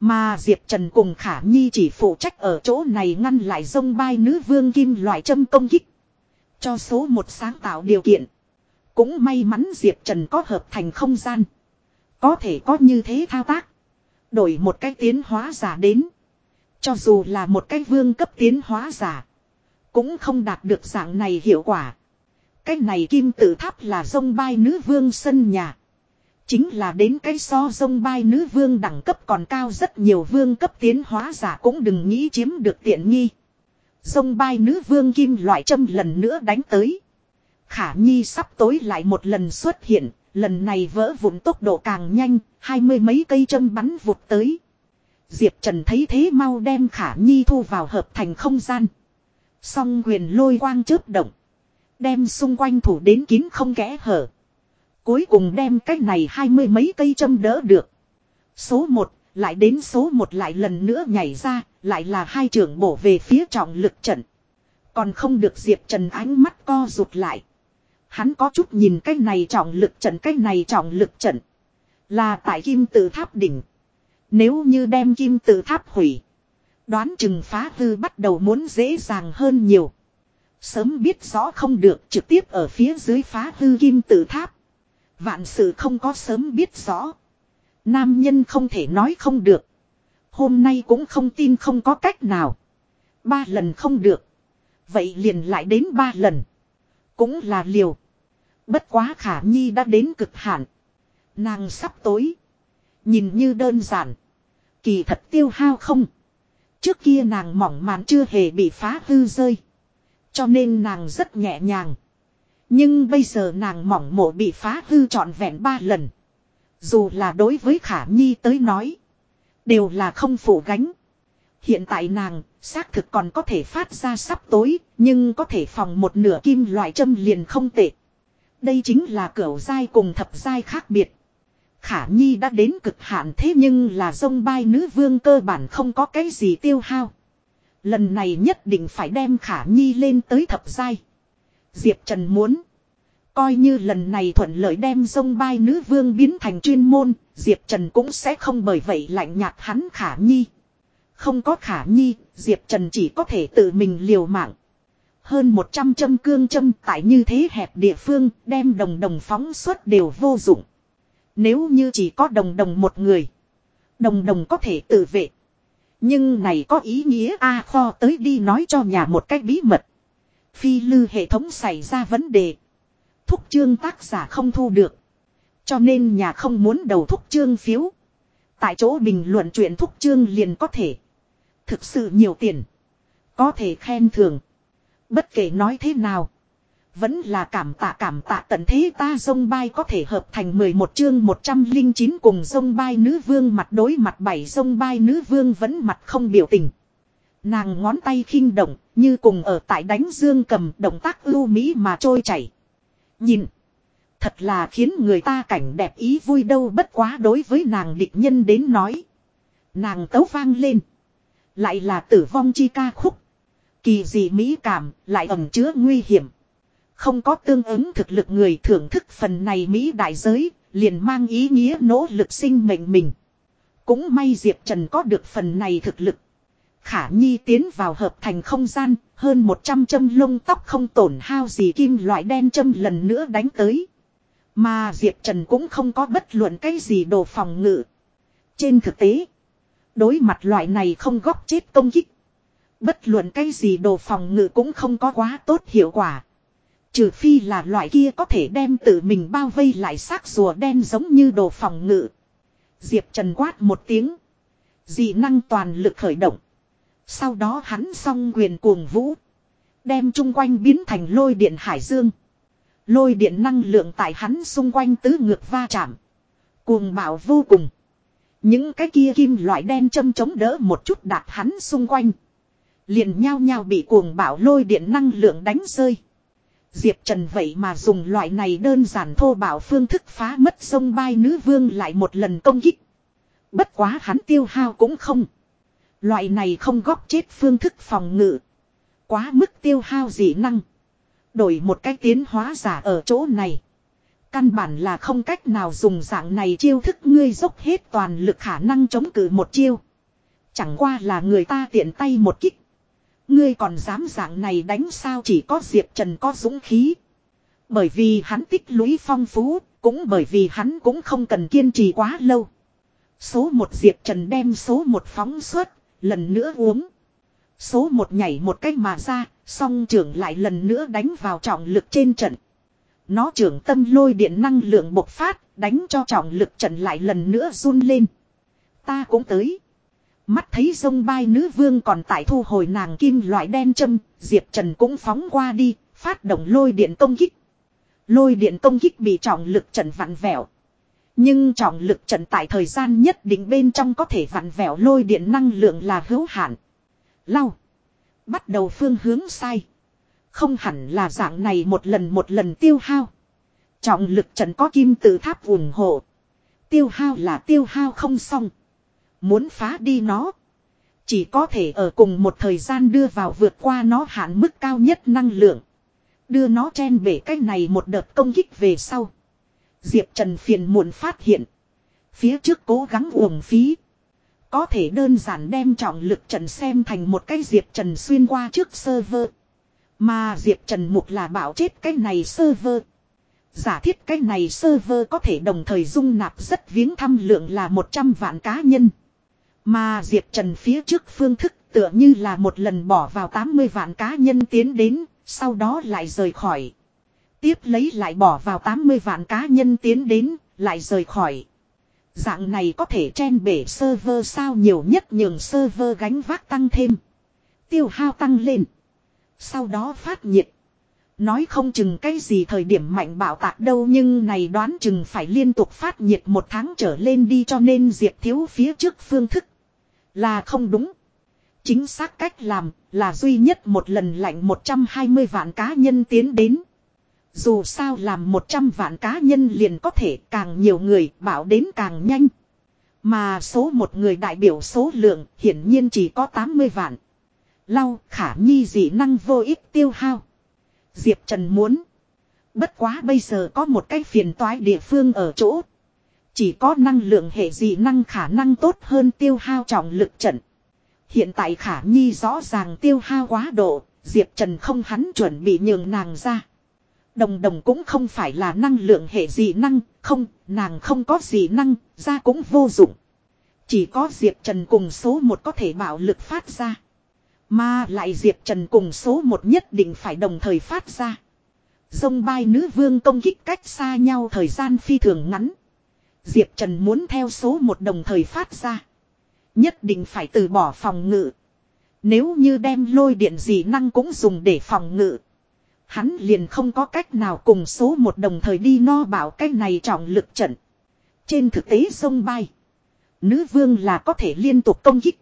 Speaker 1: Mà Diệp Trần cùng Khả Nhi chỉ phụ trách ở chỗ này ngăn lại dông bai nữ vương kim loại châm công kích. Cho số một sáng tạo điều kiện. Cũng may mắn Diệp Trần có hợp thành không gian. Có thể có như thế thao tác. Đổi một cái tiến hóa giả đến. Cho dù là một cái vương cấp tiến hóa giả. Cũng không đạt được dạng này hiệu quả. Cái này kim tự tháp là dông bai nữ vương sân nhà. Chính là đến cái so dông bai nữ vương đẳng cấp còn cao rất nhiều vương cấp tiến hóa giả cũng đừng nghĩ chiếm được tiện nghi. Dông bai nữ vương kim loại châm lần nữa đánh tới. Khả Nhi sắp tối lại một lần xuất hiện, lần này vỡ vụn tốc độ càng nhanh, hai mươi mấy cây châm bắn vụt tới. Diệp Trần thấy thế mau đem Khả Nhi thu vào hợp thành không gian. Song quyền lôi quang chớp động. Đem xung quanh thủ đến kín không kẽ hở. Cuối cùng đem cách này hai mươi mấy cây châm đỡ được. Số một lại đến số một lại lần nữa nhảy ra, lại là hai trưởng bổ về phía trọng lực trận. Còn không được Diệp Trần ánh mắt co rụt lại. Hắn có chút nhìn cái này trọng lực trận, cái này trọng lực trận. Là tại kim tự tháp đỉnh. Nếu như đem kim tự tháp hủy. Đoán chừng phá hư bắt đầu muốn dễ dàng hơn nhiều. Sớm biết rõ không được, trực tiếp ở phía dưới phá hư kim tự tháp. Vạn sự không có sớm biết rõ. Nam nhân không thể nói không được. Hôm nay cũng không tin không có cách nào. Ba lần không được. Vậy liền lại đến ba lần. Cũng là liều. Bất quá khả nhi đã đến cực hạn. Nàng sắp tối. Nhìn như đơn giản. Kỳ thật tiêu hao không. Trước kia nàng mỏng màn chưa hề bị phá hư rơi. Cho nên nàng rất nhẹ nhàng. Nhưng bây giờ nàng mỏng mộ bị phá hư trọn vẹn ba lần. Dù là đối với khả nhi tới nói. Đều là không phủ gánh. Hiện tại nàng, xác thực còn có thể phát ra sắp tối, nhưng có thể phòng một nửa kim loại châm liền không tệ. Đây chính là cửu giai cùng thập giai khác biệt. Khả Nhi đã đến cực hạn thế nhưng là dông bai nữ vương cơ bản không có cái gì tiêu hao. Lần này nhất định phải đem Khả Nhi lên tới thập giai. Diệp Trần muốn. Coi như lần này thuận lợi đem dông bai nữ vương biến thành chuyên môn, Diệp Trần cũng sẽ không bởi vậy lạnh nhạt hắn Khả Nhi. Không có Khả Nhi, Diệp Trần chỉ có thể tự mình liều mạng. Hơn 100 châm cương châm tại như thế hẹp địa phương, đem đồng đồng phóng suất đều vô dụng. Nếu như chỉ có đồng đồng một người, đồng đồng có thể tự vệ. Nhưng này có ý nghĩa A kho tới đi nói cho nhà một cách bí mật. Phi lư hệ thống xảy ra vấn đề. Thúc chương tác giả không thu được. Cho nên nhà không muốn đầu thúc chương phiếu. Tại chỗ bình luận chuyện thúc chương liền có thể. Thực sự nhiều tiền. Có thể khen thưởng. Bất kể nói thế nào. Vẫn là cảm tạ cảm tạ tận thế ta sông bay có thể hợp thành 11 chương 109 cùng sông bay nữ vương mặt đối mặt bảy sông bay nữ vương vẫn mặt không biểu tình. Nàng ngón tay khinh động, như cùng ở tại đánh dương cầm động tác ưu mỹ mà trôi chảy. Nhìn. Thật là khiến người ta cảnh đẹp ý vui đâu bất quá đối với nàng địch nhân đến nói. Nàng tấu vang lên. Lại là tử vong chi ca khúc. Kỳ dị mỹ cảm lại ẩn chứa nguy hiểm. Không có tương ứng thực lực người thưởng thức phần này Mỹ đại giới, liền mang ý nghĩa nỗ lực sinh mệnh mình. Cũng may Diệp Trần có được phần này thực lực. Khả Nhi tiến vào hợp thành không gian, hơn 100 châm lông tóc không tổn hao gì kim loại đen châm lần nữa đánh tới. Mà Diệp Trần cũng không có bất luận cái gì đồ phòng ngự. Trên thực tế, đối mặt loại này không góc chết công kích. Bất luận cái gì đồ phòng ngự cũng không có quá tốt hiệu quả. Trừ phi là loại kia có thể đem tự mình bao vây lại xác rùa đen giống như đồ phòng ngự. Diệp Trần quát một tiếng. Dị năng toàn lực khởi động. Sau đó hắn song quyền cuồng vũ. Đem chung quanh biến thành lôi điện hải dương. Lôi điện năng lượng tại hắn xung quanh tứ ngược va chạm. Cuồng bạo vô cùng. Những cái kia kim loại đen châm chống đỡ một chút đạp hắn xung quanh. Liền nhao nhao bị cuồng bạo lôi điện năng lượng đánh rơi. Diệp Trần vậy mà dùng loại này đơn giản thô bạo phương thức phá mất sông bay nữ vương lại một lần công kích. Bất quá hắn tiêu hao cũng không. Loại này không góp chết phương thức phòng ngự. Quá mức tiêu hao dị năng. Đổi một cách tiến hóa giả ở chỗ này. Căn bản là không cách nào dùng dạng này chiêu thức ngươi dốc hết toàn lực khả năng chống cự một chiêu. Chẳng qua là người ta tiện tay một kích. Ngươi còn dám dạng này đánh sao chỉ có Diệp Trần có dũng khí. Bởi vì hắn tích lũy phong phú, cũng bởi vì hắn cũng không cần kiên trì quá lâu. Số một Diệp Trần đem số một phóng suốt, lần nữa uống. Số một nhảy một cách mà ra, song trưởng lại lần nữa đánh vào trọng lực trên trận. Nó trưởng tâm lôi điện năng lượng bộc phát, đánh cho trọng lực trận lại lần nữa run lên. Ta cũng tới. Mắt thấy sông bay nữ vương còn tại thu hồi nàng kim loại đen châm, Diệp Trần cũng phóng qua đi, phát động lôi điện công kích. Lôi điện công kích bị trọng lực trận vặn vẹo. Nhưng trọng lực trận tại thời gian nhất định bên trong có thể vặn vẹo lôi điện năng lượng là hữu hạn. Lau. Bắt đầu phương hướng sai. Không hẳn là dạng này một lần một lần tiêu hao. Trọng lực trận có kim tự tháp ủng hộ. Tiêu hao là tiêu hao không xong. Muốn phá đi nó. Chỉ có thể ở cùng một thời gian đưa vào vượt qua nó hạn mức cao nhất năng lượng. Đưa nó chen bể cách này một đợt công kích về sau. Diệp Trần phiền muộn phát hiện. Phía trước cố gắng uổng phí. Có thể đơn giản đem trọng lực trần xem thành một cái Diệp Trần xuyên qua trước server. Mà Diệp Trần mục là bảo chết cái này server. Giả thiết cái này server có thể đồng thời dung nạp rất viếng thăm lượng là 100 vạn cá nhân. Mà Diệp Trần phía trước phương thức tựa như là một lần bỏ vào 80 vạn cá nhân tiến đến, sau đó lại rời khỏi. Tiếp lấy lại bỏ vào 80 vạn cá nhân tiến đến, lại rời khỏi. Dạng này có thể chen bể server sao nhiều nhất nhường server gánh vác tăng thêm. Tiêu hao tăng lên. Sau đó phát nhiệt. Nói không chừng cái gì thời điểm mạnh bạo tạc đâu nhưng này đoán chừng phải liên tục phát nhiệt một tháng trở lên đi cho nên Diệp Thiếu phía trước phương thức. Là không đúng. Chính xác cách làm là duy nhất một lần lạnh 120 vạn cá nhân tiến đến. Dù sao làm 100 vạn cá nhân liền có thể càng nhiều người bảo đến càng nhanh. Mà số một người đại biểu số lượng hiển nhiên chỉ có 80 vạn. Lau khả nhi dị năng vô ích tiêu hao. Diệp Trần muốn. Bất quá bây giờ có một cái phiền toái địa phương ở chỗ. Chỉ có năng lượng hệ dị năng khả năng tốt hơn tiêu hao trọng lực trận. Hiện tại khả nhi rõ ràng tiêu hao quá độ, Diệp Trần không hắn chuẩn bị nhường nàng ra. Đồng đồng cũng không phải là năng lượng hệ dị năng, không, nàng không có dị năng, ra cũng vô dụng. Chỉ có Diệp Trần cùng số một có thể bạo lực phát ra. Mà lại Diệp Trần cùng số một nhất định phải đồng thời phát ra. Dông bay nữ vương công kích cách xa nhau thời gian phi thường ngắn. Diệp Trần muốn theo số một đồng thời phát ra. Nhất định phải từ bỏ phòng ngự. Nếu như đem lôi điện dị năng cũng dùng để phòng ngự. Hắn liền không có cách nào cùng số một đồng thời đi no bảo cái này trọng lực trận. Trên thực tế sông bay. Nữ vương là có thể liên tục công kích.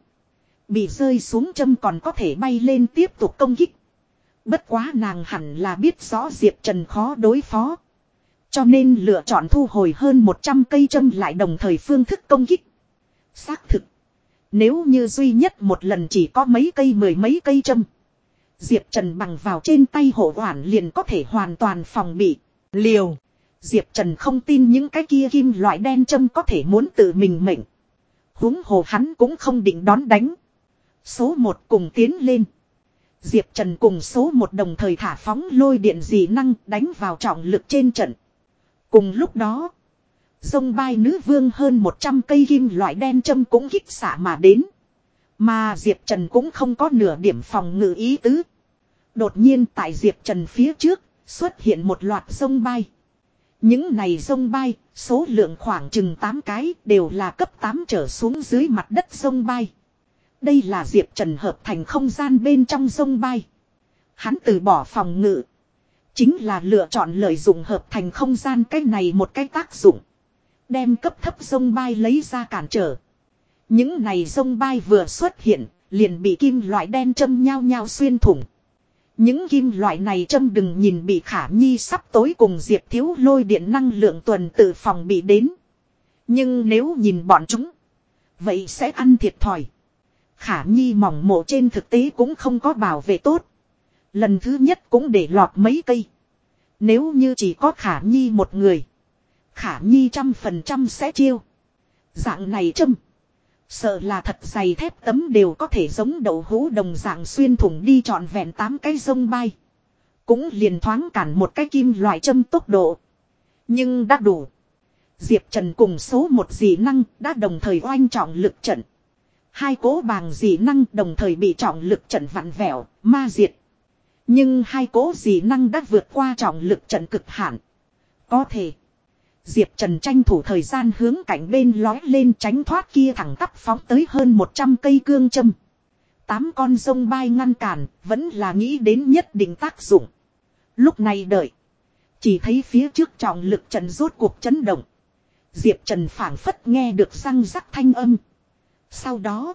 Speaker 1: Bị rơi xuống châm còn có thể bay lên tiếp tục công kích. Bất quá nàng hẳn là biết rõ Diệp Trần khó đối phó. Cho nên lựa chọn thu hồi hơn 100 cây châm lại đồng thời phương thức công kích. Xác thực. Nếu như duy nhất một lần chỉ có mấy cây mười mấy cây châm. Diệp Trần bằng vào trên tay hộ quản liền có thể hoàn toàn phòng bị. Liều. Diệp Trần không tin những cái kia kim loại đen châm có thể muốn tự mình mệnh. huống hồ hắn cũng không định đón đánh. Số một cùng tiến lên. Diệp Trần cùng số một đồng thời thả phóng lôi điện dị năng đánh vào trọng lực trên trận. Cùng lúc đó. sông bay nữ vương hơn 100 cây kim loại đen châm cũng kích xả mà đến. Mà Diệp Trần cũng không có nửa điểm phòng ngự ý tứ. Đột nhiên tại Diệp Trần phía trước xuất hiện một loạt sông bay. Những này sông bay, số lượng khoảng chừng 8 cái đều là cấp 8 trở xuống dưới mặt đất sông bay. Đây là Diệp Trần hợp thành không gian bên trong sông bay. Hắn từ bỏ phòng ngự. Chính là lựa chọn lợi dụng hợp thành không gian cái này một cái tác dụng. Đem cấp thấp sông bay lấy ra cản trở. Những này sông bay vừa xuất hiện, liền bị kim loại đen châm nhau nhau xuyên thủng. Những kim loại này châm đừng nhìn bị khả nhi sắp tối cùng diệp thiếu lôi điện năng lượng tuần tự phòng bị đến. Nhưng nếu nhìn bọn chúng, vậy sẽ ăn thiệt thòi. Khả nhi mỏng mộ trên thực tế cũng không có bảo vệ tốt. Lần thứ nhất cũng để lọt mấy cây. Nếu như chỉ có khả nhi một người. Khả nhi trăm phần trăm sẽ chiêu. Dạng này châm. Sợ là thật dày thép tấm đều có thể giống đậu hũ đồng dạng xuyên thủng đi trọn vẹn tám cái sông bay. Cũng liền thoáng cản một cái kim loại châm tốc độ. Nhưng đã đủ. Diệp Trần cùng số một dị năng đã đồng thời oanh trọng lực trận. Hai cố bàng dị năng đồng thời bị trọng lực trận vặn vẹo, ma diệt. Nhưng hai cố dị năng đã vượt qua trọng lực trận cực hạn. Có thể. Diệp Trần tranh thủ thời gian hướng cạnh bên lói lên tránh thoát kia thẳng tắp phóng tới hơn 100 cây cương châm. Tám con sông bay ngăn cản, vẫn là nghĩ đến nhất định tác dụng. Lúc này đợi. Chỉ thấy phía trước trọng lực trần rốt cuộc chấn động. Diệp Trần phảng phất nghe được răng rắc thanh âm. Sau đó,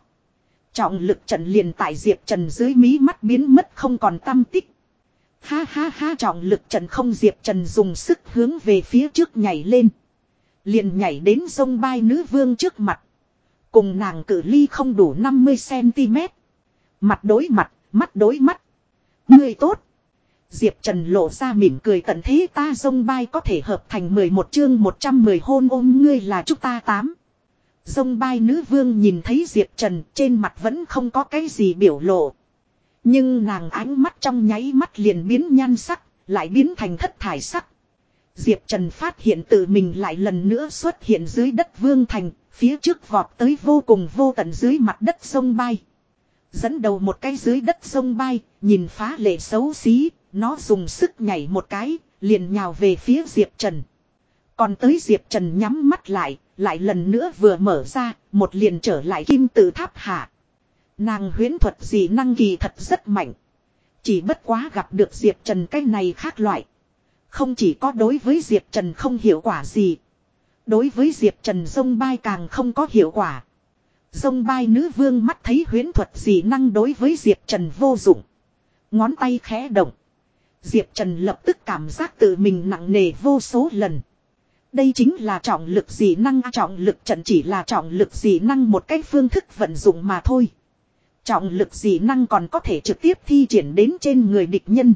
Speaker 1: trọng lực trận liền tại Diệp Trần dưới mí mắt biến mất không còn tâm tích. Ha ha ha trọng lực trận không Diệp Trần dùng sức hướng về phía trước nhảy lên. Liền nhảy đến sông bay nữ vương trước mặt. Cùng nàng cử ly không đủ 50cm. Mặt đối mặt, mắt đối mắt. Người tốt. Diệp Trần lộ ra mỉm cười tận thế ta sông bay có thể hợp thành 11 chương 110 hôn ôm ngươi là chúng ta tám. Dông bay nữ vương nhìn thấy Diệp Trần trên mặt vẫn không có cái gì biểu lộ. Nhưng nàng ánh mắt trong nháy mắt liền biến nhan sắc, lại biến thành thất thải sắc. Diệp Trần phát hiện tự mình lại lần nữa xuất hiện dưới đất vương thành, phía trước vọt tới vô cùng vô tận dưới mặt đất sông bay. Dẫn đầu một cái dưới đất sông bay, nhìn phá lệ xấu xí, nó dùng sức nhảy một cái, liền nhào về phía Diệp Trần. Còn tới Diệp Trần nhắm mắt lại, lại lần nữa vừa mở ra, một liền trở lại kim tự tháp hạ. Nàng huyến thuật gì năng kỳ thật rất mạnh. Chỉ bất quá gặp được Diệp Trần cái này khác loại. Không chỉ có đối với Diệp Trần không hiệu quả gì. Đối với Diệp Trần dông bay càng không có hiệu quả. Dông bay nữ vương mắt thấy huyến thuật gì năng đối với Diệp Trần vô dụng. Ngón tay khẽ động. Diệp Trần lập tức cảm giác tự mình nặng nề vô số lần. Đây chính là trọng lực dị năng trọng lực trận chỉ là trọng lực dị năng một cách phương thức vận dụng mà thôi. Trọng lực dị năng còn có thể trực tiếp thi triển đến trên người địch nhân.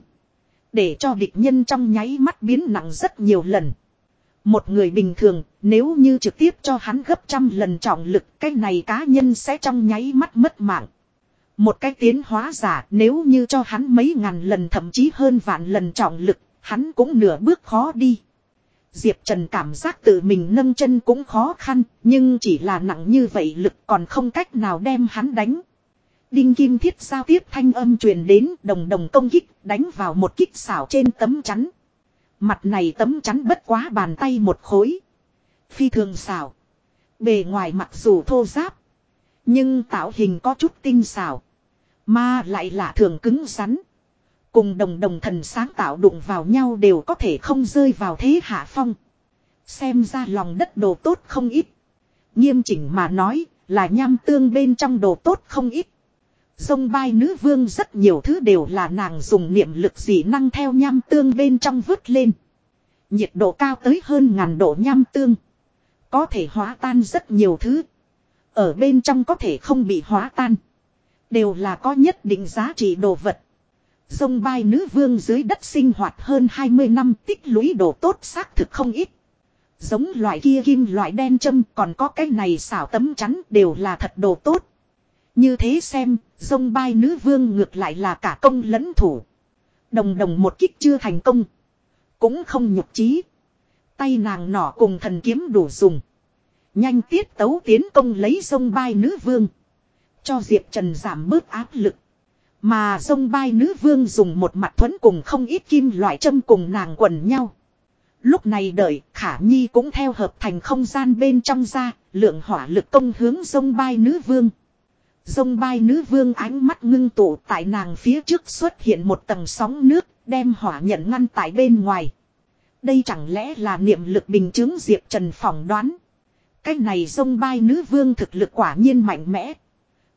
Speaker 1: Để cho địch nhân trong nháy mắt biến nặng rất nhiều lần. Một người bình thường, nếu như trực tiếp cho hắn gấp trăm lần trọng lực, cái này cá nhân sẽ trong nháy mắt mất mạng. Một cái tiến hóa giả, nếu như cho hắn mấy ngàn lần thậm chí hơn vạn lần trọng lực, hắn cũng nửa bước khó đi. Diệp Trần cảm giác tự mình nâng chân cũng khó khăn, nhưng chỉ là nặng như vậy lực còn không cách nào đem hắn đánh. Đinh kim thiết giao tiếp thanh âm truyền đến đồng đồng công kích đánh vào một kích xảo trên tấm chắn. Mặt này tấm chắn bất quá bàn tay một khối. Phi thường xảo. Bề ngoài mặc dù thô giáp. Nhưng tạo hình có chút tinh xảo. Mà lại là thường cứng rắn. Cùng đồng đồng thần sáng tạo đụng vào nhau đều có thể không rơi vào thế hạ phong. Xem ra lòng đất đồ tốt không ít. Nghiêm chỉnh mà nói là nham tương bên trong đồ tốt không ít. Dông bai nữ vương rất nhiều thứ đều là nàng dùng niệm lực dị năng theo nham tương bên trong vứt lên. Nhiệt độ cao tới hơn ngàn độ nham tương. Có thể hóa tan rất nhiều thứ. Ở bên trong có thể không bị hóa tan. Đều là có nhất định giá trị đồ vật. Dông bai nữ vương dưới đất sinh hoạt hơn 20 năm tích lũy đồ tốt xác thực không ít. Giống loại kia kim loại đen châm còn có cái này xảo tấm chắn đều là thật đồ tốt. Như thế xem, dông bai nữ vương ngược lại là cả công lẫn thủ. Đồng đồng một kích chưa thành công. Cũng không nhục trí. Tay nàng nỏ cùng thần kiếm đủ dùng. Nhanh tiết tấu tiến công lấy sông bai nữ vương. Cho Diệp Trần giảm bớt áp lực. Mà sông bai nữ vương dùng một mặt thuẫn cùng không ít kim loại châm cùng nàng quần nhau. Lúc này đợi khả nhi cũng theo hợp thành không gian bên trong ra, lượng hỏa lực công hướng sông bai nữ vương. Sông bai nữ vương ánh mắt ngưng tụ tại nàng phía trước xuất hiện một tầng sóng nước, đem hỏa nhận ngăn tại bên ngoài. Đây chẳng lẽ là niệm lực bình chứng Diệp Trần phỏng đoán. Cái này sông bai nữ vương thực lực quả nhiên mạnh mẽ.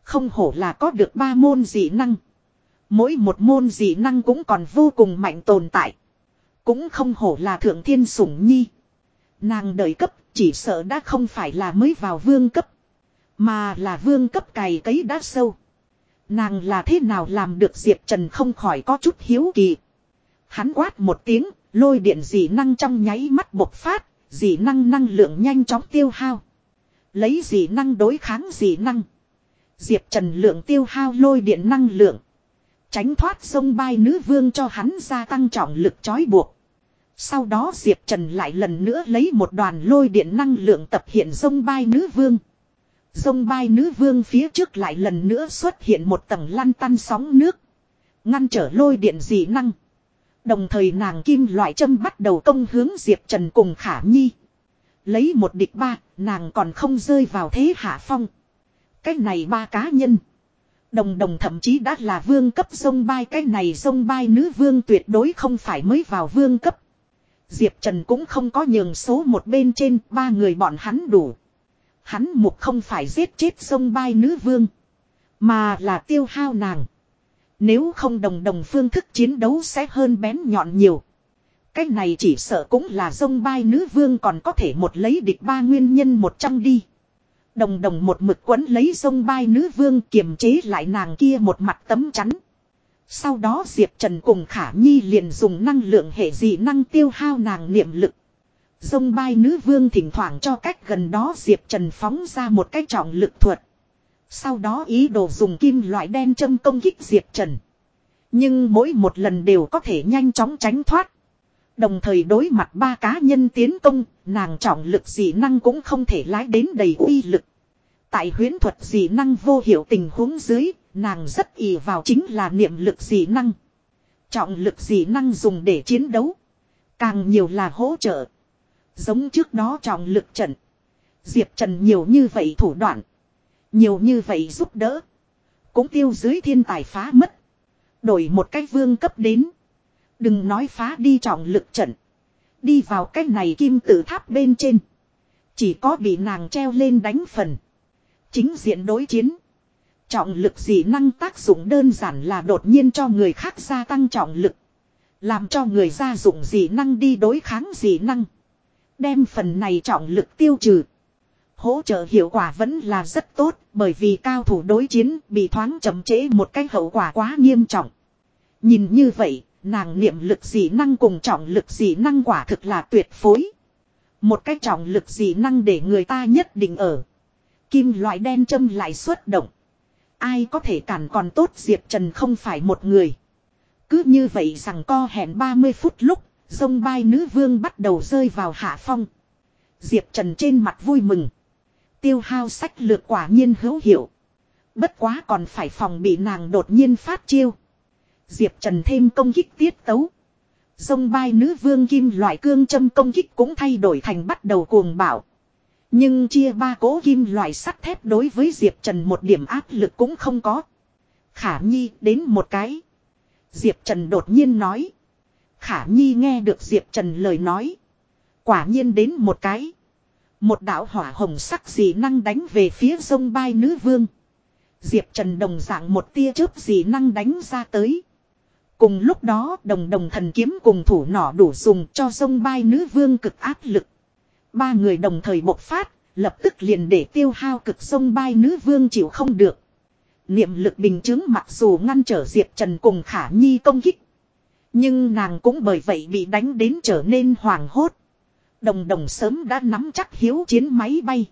Speaker 1: Không hổ là có được ba môn dị năng. Mỗi một môn dị năng cũng còn vô cùng mạnh tồn tại. Cũng không hổ là thượng thiên sủng nhi. Nàng đợi cấp chỉ sợ đã không phải là mới vào vương cấp. Mà là vương cấp cày cấy đã sâu. Nàng là thế nào làm được Diệp Trần không khỏi có chút hiếu kỳ. Hắn quát một tiếng, lôi điện dị năng trong nháy mắt bộc phát, dị năng năng lượng nhanh chóng tiêu hao. Lấy dị năng đối kháng dị năng. Diệp Trần lượng tiêu hao lôi điện năng lượng. Tránh thoát sông bay nữ vương cho hắn gia tăng trọng lực trói buộc. Sau đó Diệp Trần lại lần nữa lấy một đoàn lôi điện năng lượng tập hiện sông bay nữ vương. Sông bay nữ vương phía trước lại lần nữa xuất hiện một tầng lăn tăn sóng nước. Ngăn trở lôi điện dị năng. Đồng thời nàng kim loại châm bắt đầu công hướng Diệp Trần cùng Khả Nhi. lấy một địch ba, nàng còn không rơi vào thế hạ phong. Cái này ba cá nhân. Đồng đồng thậm chí đã là vương cấp sông bay cái này sông bay nữ vương tuyệt đối không phải mới vào vương cấp. Diệp Trần cũng không có nhường số một bên trên, ba người bọn hắn đủ. Hắn mục không phải giết chết sông bay nữ vương. Mà là tiêu hao nàng. Nếu không đồng đồng phương thức chiến đấu sẽ hơn bén nhọn nhiều. Cái này chỉ sợ cũng là sông bay nữ vương còn có thể một lấy địch ba nguyên nhân một trăm đi. Đồng đồng một mực quấn lấy sông bay nữ vương kiềm chế lại nàng kia một mặt tấm chắn. Sau đó Diệp Trần cùng Khả Nhi liền dùng năng lượng hệ dị năng tiêu hao nàng niệm lực. Dông bay nữ vương thỉnh thoảng cho cách gần đó Diệp Trần phóng ra một cái trọng lực thuật. Sau đó ý đồ dùng kim loại đen châm công kích Diệp Trần. Nhưng mỗi một lần đều có thể nhanh chóng tránh thoát. Đồng thời đối mặt ba cá nhân tiến công, nàng trọng lực dị năng cũng không thể lái đến đầy uy lực. Tại huyến thuật dị năng vô hiệu tình huống dưới, nàng rất ỷ vào chính là niệm lực dị năng. Trọng lực dị năng dùng để chiến đấu. Càng nhiều là hỗ trợ. Giống trước đó trọng lực trận. Diệp Trần nhiều như vậy thủ đoạn. Nhiều như vậy giúp đỡ. Cũng tiêu dưới thiên tài phá mất. Đổi một cách vương cấp đến. Đừng nói phá đi trọng lực trận. Đi vào cái này kim tự tháp bên trên. Chỉ có bị nàng treo lên đánh phần. Chính diện đối chiến. Trọng lực dị năng tác dụng đơn giản là đột nhiên cho người khác gia tăng trọng lực. Làm cho người gia dụng dị năng đi đối kháng dị năng. Đem phần này trọng lực tiêu trừ. Hỗ trợ hiệu quả vẫn là rất tốt bởi vì cao thủ đối chiến bị thoáng chậm trễ một cách hậu quả quá nghiêm trọng. Nhìn như vậy, nàng niệm lực dị năng cùng trọng lực dị năng quả thực là tuyệt phối. Một cách trọng lực dị năng để người ta nhất định ở. Kim loại đen châm lại xuất động. Ai có thể cản còn tốt Diệp Trần không phải một người. Cứ như vậy rằng co hẹn 30 phút lúc, dông bay nữ vương bắt đầu rơi vào hạ phong. Diệp Trần trên mặt vui mừng. Tiêu hao sách lược quả nhiên hữu hiệu. Bất quá còn phải phòng bị nàng đột nhiên phát chiêu. Diệp Trần thêm công kích tiết tấu. Dông bay nữ vương kim loại cương châm công kích cũng thay đổi thành bắt đầu cuồng bảo. Nhưng chia ba cố kim loại sắt thép đối với Diệp Trần một điểm áp lực cũng không có. Khả Nhi đến một cái. Diệp Trần đột nhiên nói. Khả Nhi nghe được Diệp Trần lời nói. Quả nhiên đến một cái. Một đạo hỏa hồng sắc dị năng đánh về phía sông bay nữ vương. Diệp Trần đồng dạng một tia chớp dị năng đánh ra tới. Cùng lúc đó đồng đồng thần kiếm cùng thủ nỏ đủ dùng cho sông bay nữ vương cực áp lực. Ba người đồng thời bộc phát, lập tức liền để tiêu hao cực sông bay nữ vương chịu không được. Niệm lực bình chứng mặc dù ngăn trở Diệp Trần cùng Khả Nhi công kích. Nhưng nàng cũng bởi vậy bị đánh đến trở nên hoàng hốt. Đồng đồng sớm đã nắm chắc hiếu chiến máy bay.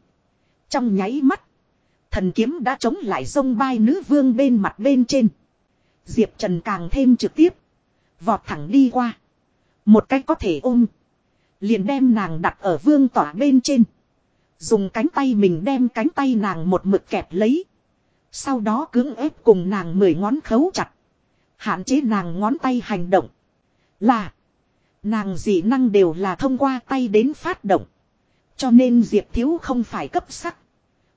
Speaker 1: Trong nháy mắt. Thần kiếm đã chống lại sông bay nữ vương bên mặt bên trên. Diệp Trần càng thêm trực tiếp. Vọt thẳng đi qua. Một cách có thể ôm. Liền đem nàng đặt ở vương tỏa bên trên. Dùng cánh tay mình đem cánh tay nàng một mực kẹp lấy. Sau đó cưỡng ép cùng nàng mười ngón khấu chặt. Hạn chế nàng ngón tay hành động. Là. Nàng dị năng đều là thông qua tay đến phát động. Cho nên Diệp Thiếu không phải cấp sắc.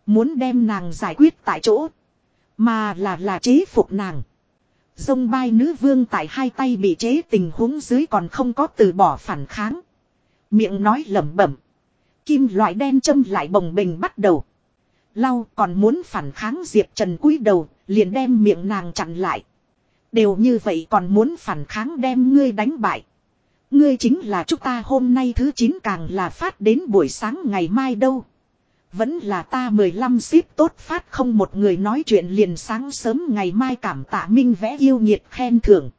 Speaker 1: Muốn đem nàng giải quyết tại chỗ. Mà là là chế phục nàng. Dông bay nữ vương tại hai tay bị chế tình huống dưới còn không có từ bỏ phản kháng. Miệng nói lẩm bẩm. Kim loại đen châm lại bồng bình bắt đầu. Lau còn muốn phản kháng Diệp Trần cúi đầu, liền đem miệng nàng chặn lại. Đều như vậy còn muốn phản kháng đem ngươi đánh bại. Ngươi chính là chúng ta hôm nay thứ 9 càng là phát đến buổi sáng ngày mai đâu. Vẫn là ta 15 ship tốt phát không một người nói chuyện liền sáng sớm ngày mai cảm tạ minh vẽ yêu nhiệt khen thưởng.